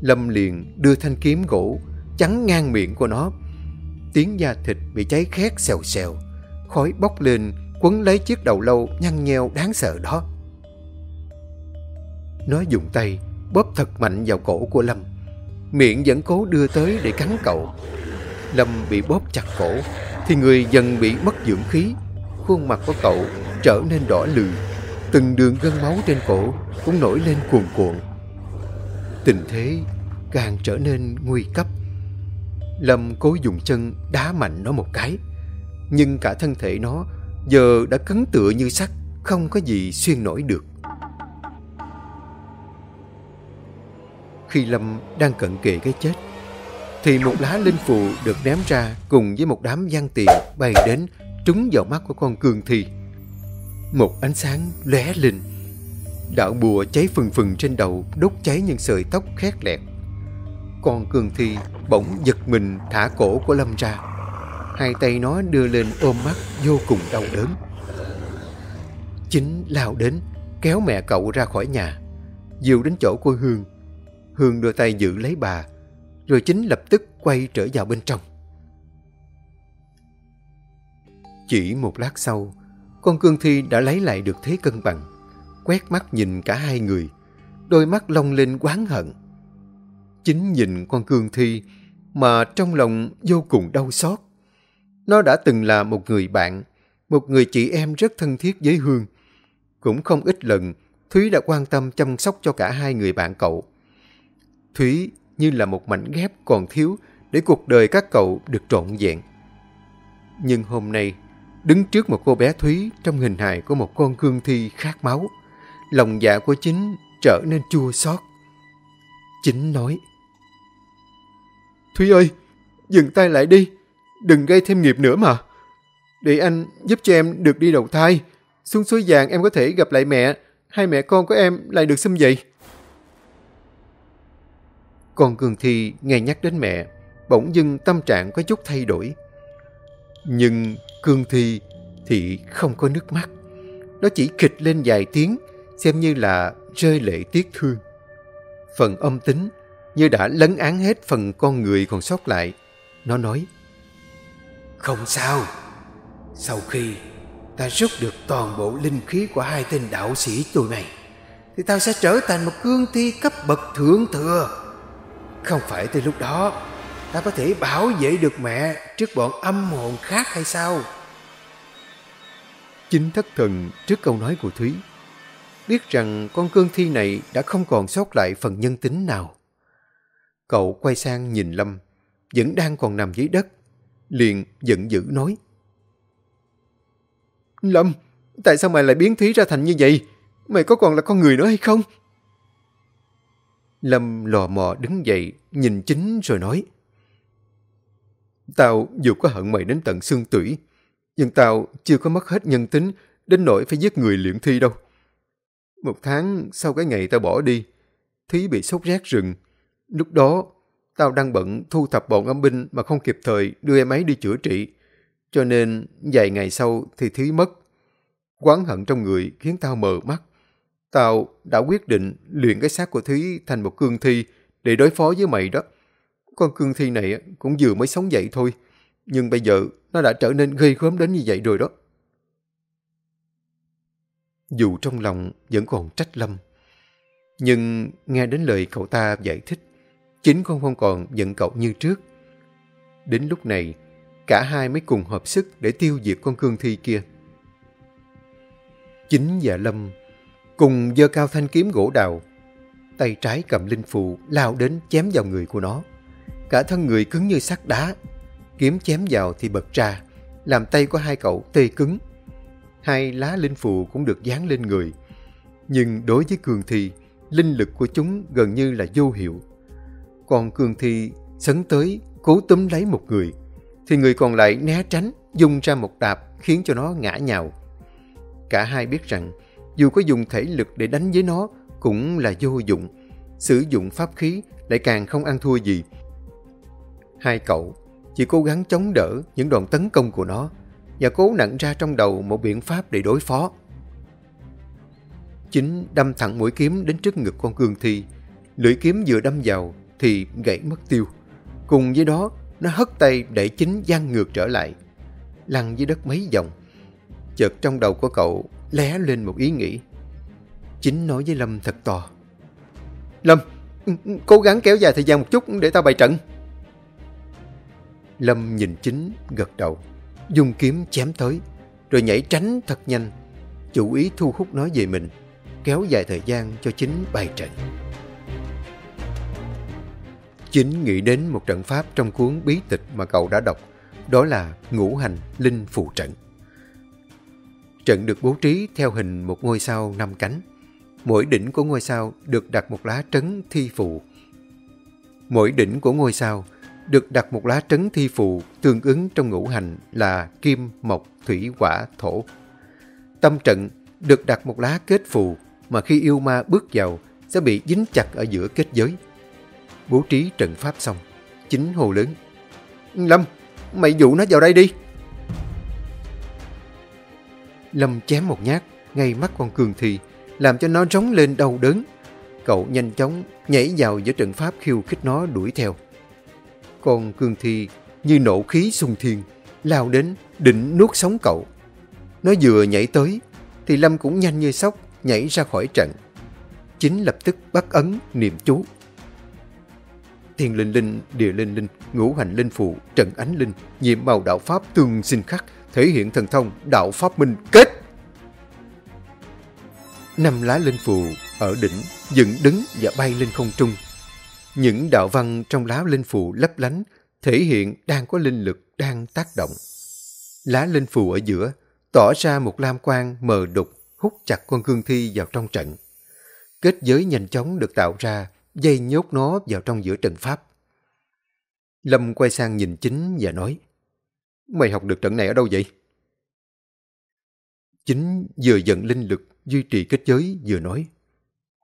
Lâm liền đưa thanh kiếm gỗ chắn ngang miệng của nó. Tiếng da thịt bị cháy khét xèo xèo, khói bốc lên quấn lấy chiếc đầu lâu nhăn nheo đáng sợ đó. Nó dùng tay bóp thật mạnh vào cổ của Lâm. Miệng vẫn cố đưa tới để cắn cậu. Lâm bị bóp chặt cổ, thì người dần bị mất dưỡng khí. Khuôn mặt của cậu trở nên đỏ lừ. Từng đường gân máu trên cổ cũng nổi lên cuồn cuộn. Tình thế càng trở nên nguy cấp. Lâm cố dùng chân đá mạnh nó một cái. Nhưng cả thân thể nó giờ đã cứng tựa như sắt, không có gì xuyên nổi được. Khi Lâm đang cận kề cái chết, thì một lá linh phù được ném ra cùng với một đám văn tiền bay đến trúng vào mắt của con cương thi. Một ánh sáng lóe lên, đạo bùa cháy phừng phừng trên đầu đốt cháy những sợi tóc khét lẹt. Con cường thi bỗng giật mình thả cổ của Lâm ra. Hai tay nó đưa lên ôm mắt vô cùng đau đớn. Chính lao đến, kéo mẹ cậu ra khỏi nhà, dìu đến chỗ cô Hương. Hương đưa tay giữ lấy bà, rồi chính lập tức quay trở vào bên trong. Chỉ một lát sau, con cương thi đã lấy lại được thế cân bằng, quét mắt nhìn cả hai người, đôi mắt long lên quán hận. Chính nhìn con cương thi mà trong lòng vô cùng đau xót. Nó đã từng là một người bạn, một người chị em rất thân thiết với Hương. Cũng không ít lần, Thúy đã quan tâm chăm sóc cho cả hai người bạn cậu. Thúy như là một mảnh ghép còn thiếu để cuộc đời các cậu được trọn vẹn. Nhưng hôm nay, đứng trước một cô bé Thúy trong hình hài của một con cương thi khát máu, lòng dạ của chính trở nên chua xót. Chính nói, Thúy ơi, dừng tay lại đi, đừng gây thêm nghiệp nữa mà. Để anh giúp cho em được đi đầu thai, xuống suối vàng em có thể gặp lại mẹ, hai mẹ con của em lại được xâm dậy. Con Cường Thi nghe nhắc đến mẹ, bỗng dưng tâm trạng có chút thay đổi. Nhưng Cương Thi thì không có nước mắt. Nó chỉ kịch lên vài tiếng, xem như là rơi lệ tiếc thương. Phần âm tính như đã lấn án hết phần con người còn sót lại. Nó nói, Không sao, sau khi ta rút được toàn bộ linh khí của hai tên đạo sĩ tụi này, thì tao sẽ trở thành một cương thi cấp bậc thượng thừa. Không phải tới lúc đó, ta có thể bảo vệ được mẹ trước bọn âm hồn khác hay sao? Chính thất thần trước câu nói của Thúy, biết rằng con cương thi này đã không còn sót lại phần nhân tính nào. Cậu quay sang nhìn Lâm, vẫn đang còn nằm dưới đất. Liền giận dữ nói. Lâm, tại sao mày lại biến Thúy ra thành như vậy? Mày có còn là con người nữa hay không? Lâm lò mò đứng dậy, nhìn chính rồi nói. Tao dù có hận mày đến tận xương tủy, nhưng tao chưa có mất hết nhân tính đến nỗi phải giết người luyện thi đâu. Một tháng sau cái ngày tao bỏ đi, Thúy bị sốt rét rừng, Lúc đó, tao đang bận thu thập bọn âm binh mà không kịp thời đưa em ấy đi chữa trị. Cho nên, vài ngày sau thì Thúy mất. Quán hận trong người khiến tao mờ mắt. Tao đã quyết định luyện cái xác của Thúy thành một cương thi để đối phó với mày đó. Con cương thi này cũng vừa mới sống dậy thôi. Nhưng bây giờ nó đã trở nên gây gớm đến như vậy rồi đó. Dù trong lòng vẫn còn trách Lâm. Nhưng nghe đến lời cậu ta giải thích, Chính con không còn giận cậu như trước. Đến lúc này, cả hai mới cùng hợp sức để tiêu diệt con cương thi kia. Chính và Lâm cùng giơ cao thanh kiếm gỗ đào, tay trái cầm linh phù lao đến chém vào người của nó. Cả thân người cứng như sắt đá, kiếm chém vào thì bật ra, làm tay của hai cậu tê cứng. Hai lá linh phù cũng được dán lên người, nhưng đối với cường thi, linh lực của chúng gần như là vô hiệu. Còn Cường Thi sấn tới, cố túm lấy một người. Thì người còn lại né tránh, dùng ra một đạp khiến cho nó ngã nhào. Cả hai biết rằng dù có dùng thể lực để đánh với nó cũng là vô dụng. Sử dụng pháp khí lại càng không ăn thua gì. Hai cậu chỉ cố gắng chống đỡ những đòn tấn công của nó và cố nặng ra trong đầu một biện pháp để đối phó. Chính đâm thẳng mũi kiếm đến trước ngực con cương thi. Lưỡi kiếm vừa đâm vào thì gãy mất tiêu. Cùng với đó, nó hất tay để chính gian ngược trở lại, lăn dưới đất mấy vòng. Chợt trong đầu của cậu lé lên một ý nghĩ. Chính nói với Lâm thật to. Lâm, cố gắng kéo dài thời gian một chút để tao bày trận. Lâm nhìn chính gật đầu, dùng kiếm chém tới, rồi nhảy tránh thật nhanh, chủ ý thu hút nó về mình, kéo dài thời gian cho chính bày trận. Chính nghĩ đến một trận pháp trong cuốn bí tịch mà cậu đã đọc, đó là ngũ hành linh phù trận. Trận được bố trí theo hình một ngôi sao năm cánh. Mỗi đỉnh của ngôi sao được đặt một lá trấn thi phù. Mỗi đỉnh của ngôi sao được đặt một lá trấn thi phù tương ứng trong ngũ hành là kim, mộc, thủy, hỏa, thổ. Tâm trận được đặt một lá kết phù mà khi yêu ma bước vào sẽ bị dính chặt ở giữa kết giới bố trí trận pháp xong, chính hồ lớn. Lâm, mày dụ nó vào đây đi. Lâm chém một nhát, ngay mắt con cường thi, làm cho nó rống lên đau đớn. Cậu nhanh chóng nhảy vào giữa trận pháp khiêu khích nó đuổi theo. Con cương thi như nổ khí xung thiên, lao đến định nuốt sống cậu. Nó vừa nhảy tới, thì Lâm cũng nhanh như sóc nhảy ra khỏi trận. Chính lập tức bắt ấn niệm chú. Thiên linh linh, địa linh linh, ngũ hành linh phụ, trận ánh linh, nhiệm màu đạo pháp tương sinh khắc, thể hiện thần thông đạo pháp minh kết. Năm lá linh phù ở đỉnh dựng đứng và bay lên không trung. Những đạo văn trong lá linh phù lấp lánh thể hiện đang có linh lực đang tác động. Lá linh phù ở giữa tỏ ra một lam quang mờ đục hút chặt con cương thi vào trong trận. Kết giới nhanh chóng được tạo ra, dây nhốt nó vào trong giữa trận pháp. Lâm quay sang nhìn chính và nói, Mày học được trận này ở đâu vậy? Chính vừa giận linh lực duy trì kết giới vừa nói,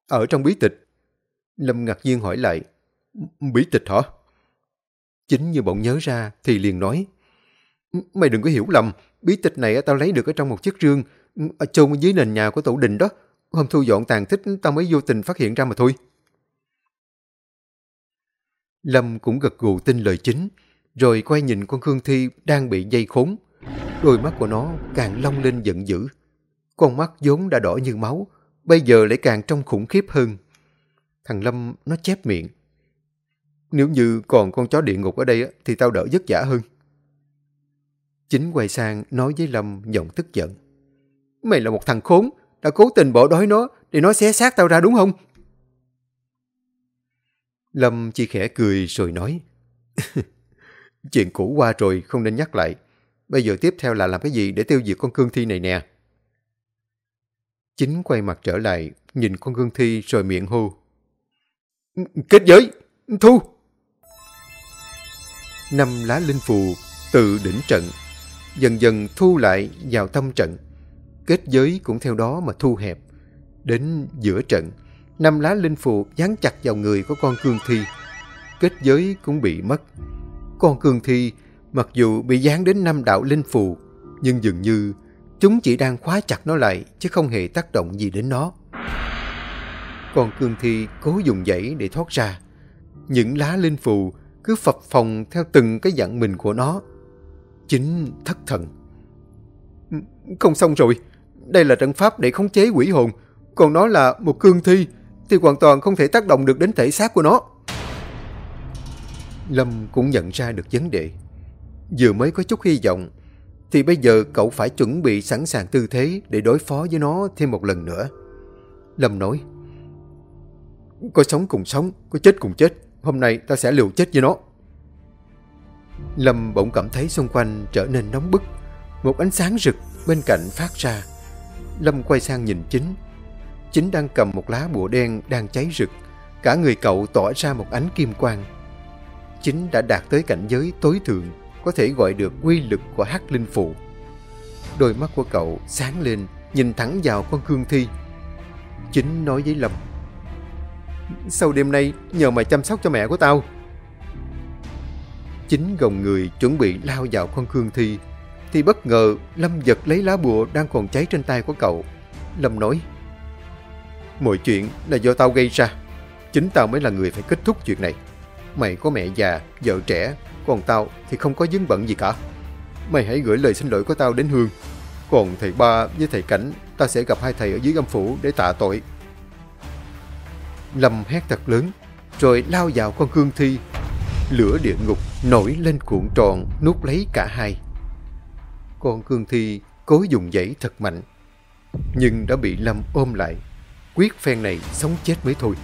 Ở trong bí tịch. Lâm ngạc nhiên hỏi lại, Bí tịch hả? Chính như bọn nhớ ra thì liền nói, Mày đừng có hiểu lầm, bí tịch này tao lấy được ở trong một chiếc rương chôn dưới nền nhà của tổ đình đó. Hôm thu dọn tàn tích tao mới vô tình phát hiện ra mà thôi. Lâm cũng gật gù tin lời chính, rồi quay nhìn con Khương Thi đang bị dây khốn. Đôi mắt của nó càng long lên giận dữ. Con mắt vốn đã đỏ như máu, bây giờ lại càng trông khủng khiếp hơn. Thằng Lâm nó chép miệng. Nếu như còn con chó địa ngục ở đây thì tao đỡ vất vả hơn. Chính quay sang nói với Lâm giọng tức giận. Mày là một thằng khốn, đã cố tình bỏ đói nó để nó xé xác tao ra đúng không? Lâm chỉ khẽ cười rồi nói. Chuyện cũ qua rồi không nên nhắc lại. Bây giờ tiếp theo là làm cái gì để tiêu diệt con cương thi này nè? Chính quay mặt trở lại, nhìn con cương thi rồi miệng hô. Kết giới! Thu! Năm lá linh phù từ đỉnh trận dần dần thu lại vào tâm trận. Kết giới cũng theo đó mà thu hẹp. Đến giữa trận, năm lá linh phù dán chặt vào người của con cương thi. Kết giới cũng bị mất. Con cương thi, mặc dù bị dán đến năm đạo linh phù, nhưng dường như chúng chỉ đang khóa chặt nó lại chứ không hề tác động gì đến nó. Con cương thi cố dùng dãy để thoát ra. Những lá linh phù cứ phập phồng theo từng cái dặn mình của nó. Chính thất thần. Không xong rồi. Đây là trận pháp để khống chế quỷ hồn. Còn nó là một cương thi thì hoàn toàn không thể tác động được đến thể xác của nó. Lâm cũng nhận ra được vấn đề. Vừa mới có chút hy vọng thì bây giờ cậu phải chuẩn bị sẵn sàng tư thế để đối phó với nó thêm một lần nữa. Lâm nói Có sống cùng sống, có chết cùng chết. Hôm nay ta sẽ liều chết với nó. Lâm bỗng cảm thấy xung quanh trở nên nóng bức. Một ánh sáng rực bên cạnh phát ra. Lâm quay sang nhìn chính. Chính đang cầm một lá bùa đen đang cháy rực. Cả người cậu tỏa ra một ánh kim quang. Chính đã đạt tới cảnh giới tối thượng, có thể gọi được quy lực của hắc linh phụ. Đôi mắt của cậu sáng lên, nhìn thẳng vào con cương thi. Chính nói với Lâm. Sau đêm nay, nhờ mày chăm sóc cho mẹ của tao. Chính gồng người chuẩn bị lao vào con khương thi, thì bất ngờ Lâm giật lấy lá bùa đang còn cháy trên tay của cậu. Lâm nói, Mọi chuyện là do tao gây ra. Chính tao mới là người phải kết thúc chuyện này. Mày có mẹ già, vợ trẻ, còn tao thì không có dướng bận gì cả. Mày hãy gửi lời xin lỗi của tao đến Hương. Còn thầy ba với thầy Cảnh, tao sẽ gặp hai thầy ở dưới âm phủ để tạ tội. Lâm hét thật lớn, rồi lao vào con cương thi. Lửa địa ngục nổi lên cuộn tròn, nuốt lấy cả hai. Con cương thi cố dùng dãy thật mạnh, nhưng đã bị Lâm ôm lại. Quyết phen này sống chết mới thôi.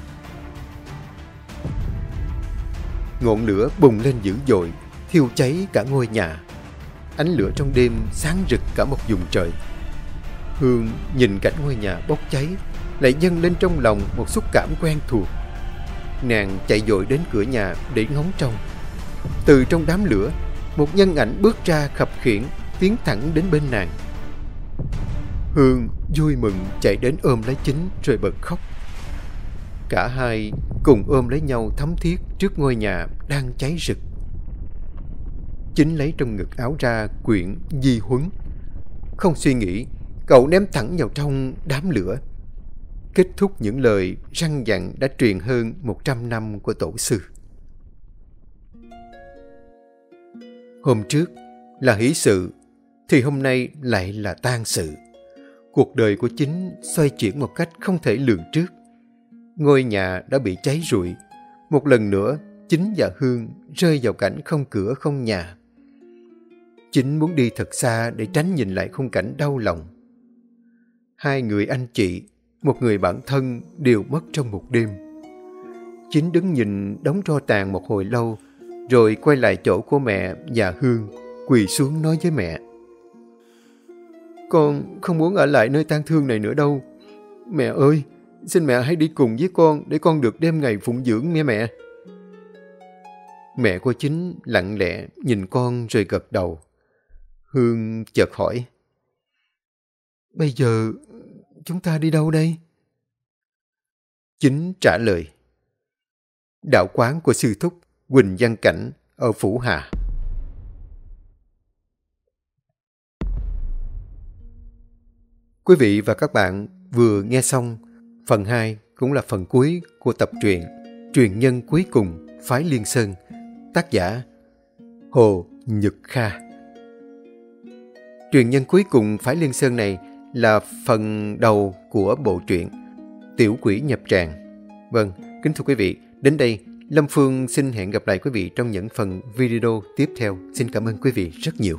Ngọn lửa bùng lên dữ dội, thiêu cháy cả ngôi nhà. Ánh lửa trong đêm sáng rực cả một vùng trời. Hương nhìn cảnh ngôi nhà bốc cháy, lại dâng lên trong lòng một xúc cảm quen thuộc. Nàng chạy dội đến cửa nhà để ngóng trông. Từ trong đám lửa, một nhân ảnh bước ra khập khiển, tiến thẳng đến bên nàng. Hương vui mừng chạy đến ôm lấy chính rồi bật khóc. Cả hai cùng ôm lấy nhau thấm thiết trước ngôi nhà đang cháy rực. Chính lấy trong ngực áo ra quyển di huấn. Không suy nghĩ, cậu ném thẳng vào trong đám lửa. Kết thúc những lời răng dặn đã truyền hơn 100 năm của tổ sư. Hôm trước là hỷ sự, thì hôm nay lại là tan sự. Cuộc đời của chính xoay chuyển một cách không thể lường trước. Ngôi nhà đã bị cháy rụi. Một lần nữa, chính và Hương rơi vào cảnh không cửa không nhà. Chính muốn đi thật xa để tránh nhìn lại khung cảnh đau lòng. Hai người anh chị, một người bạn thân đều mất trong một đêm. Chính đứng nhìn đống tro tàn một hồi lâu, rồi quay lại chỗ của mẹ và Hương, quỳ xuống nói với mẹ. Con không muốn ở lại nơi tang thương này nữa đâu. Mẹ ơi, xin mẹ hãy đi cùng với con để con được đêm ngày phụng dưỡng nghe mẹ. Mẹ của chính lặng lẽ nhìn con rồi gật đầu. Hương chợt hỏi. Bây giờ chúng ta đi đâu đây? Chính trả lời. Đạo quán của sư thúc Quỳnh Văn Cảnh ở Phủ Hà. Quý vị và các bạn vừa nghe xong, phần 2 cũng là phần cuối của tập truyện Truyền nhân cuối cùng Phái Liên Sơn, tác giả Hồ Nhật Kha. Truyền nhân cuối cùng Phái Liên Sơn này là phần đầu của bộ truyện Tiểu Quỷ Nhập Tràng. Vâng, kính thưa quý vị, đến đây Lâm Phương xin hẹn gặp lại quý vị trong những phần video tiếp theo. Xin cảm ơn quý vị rất nhiều.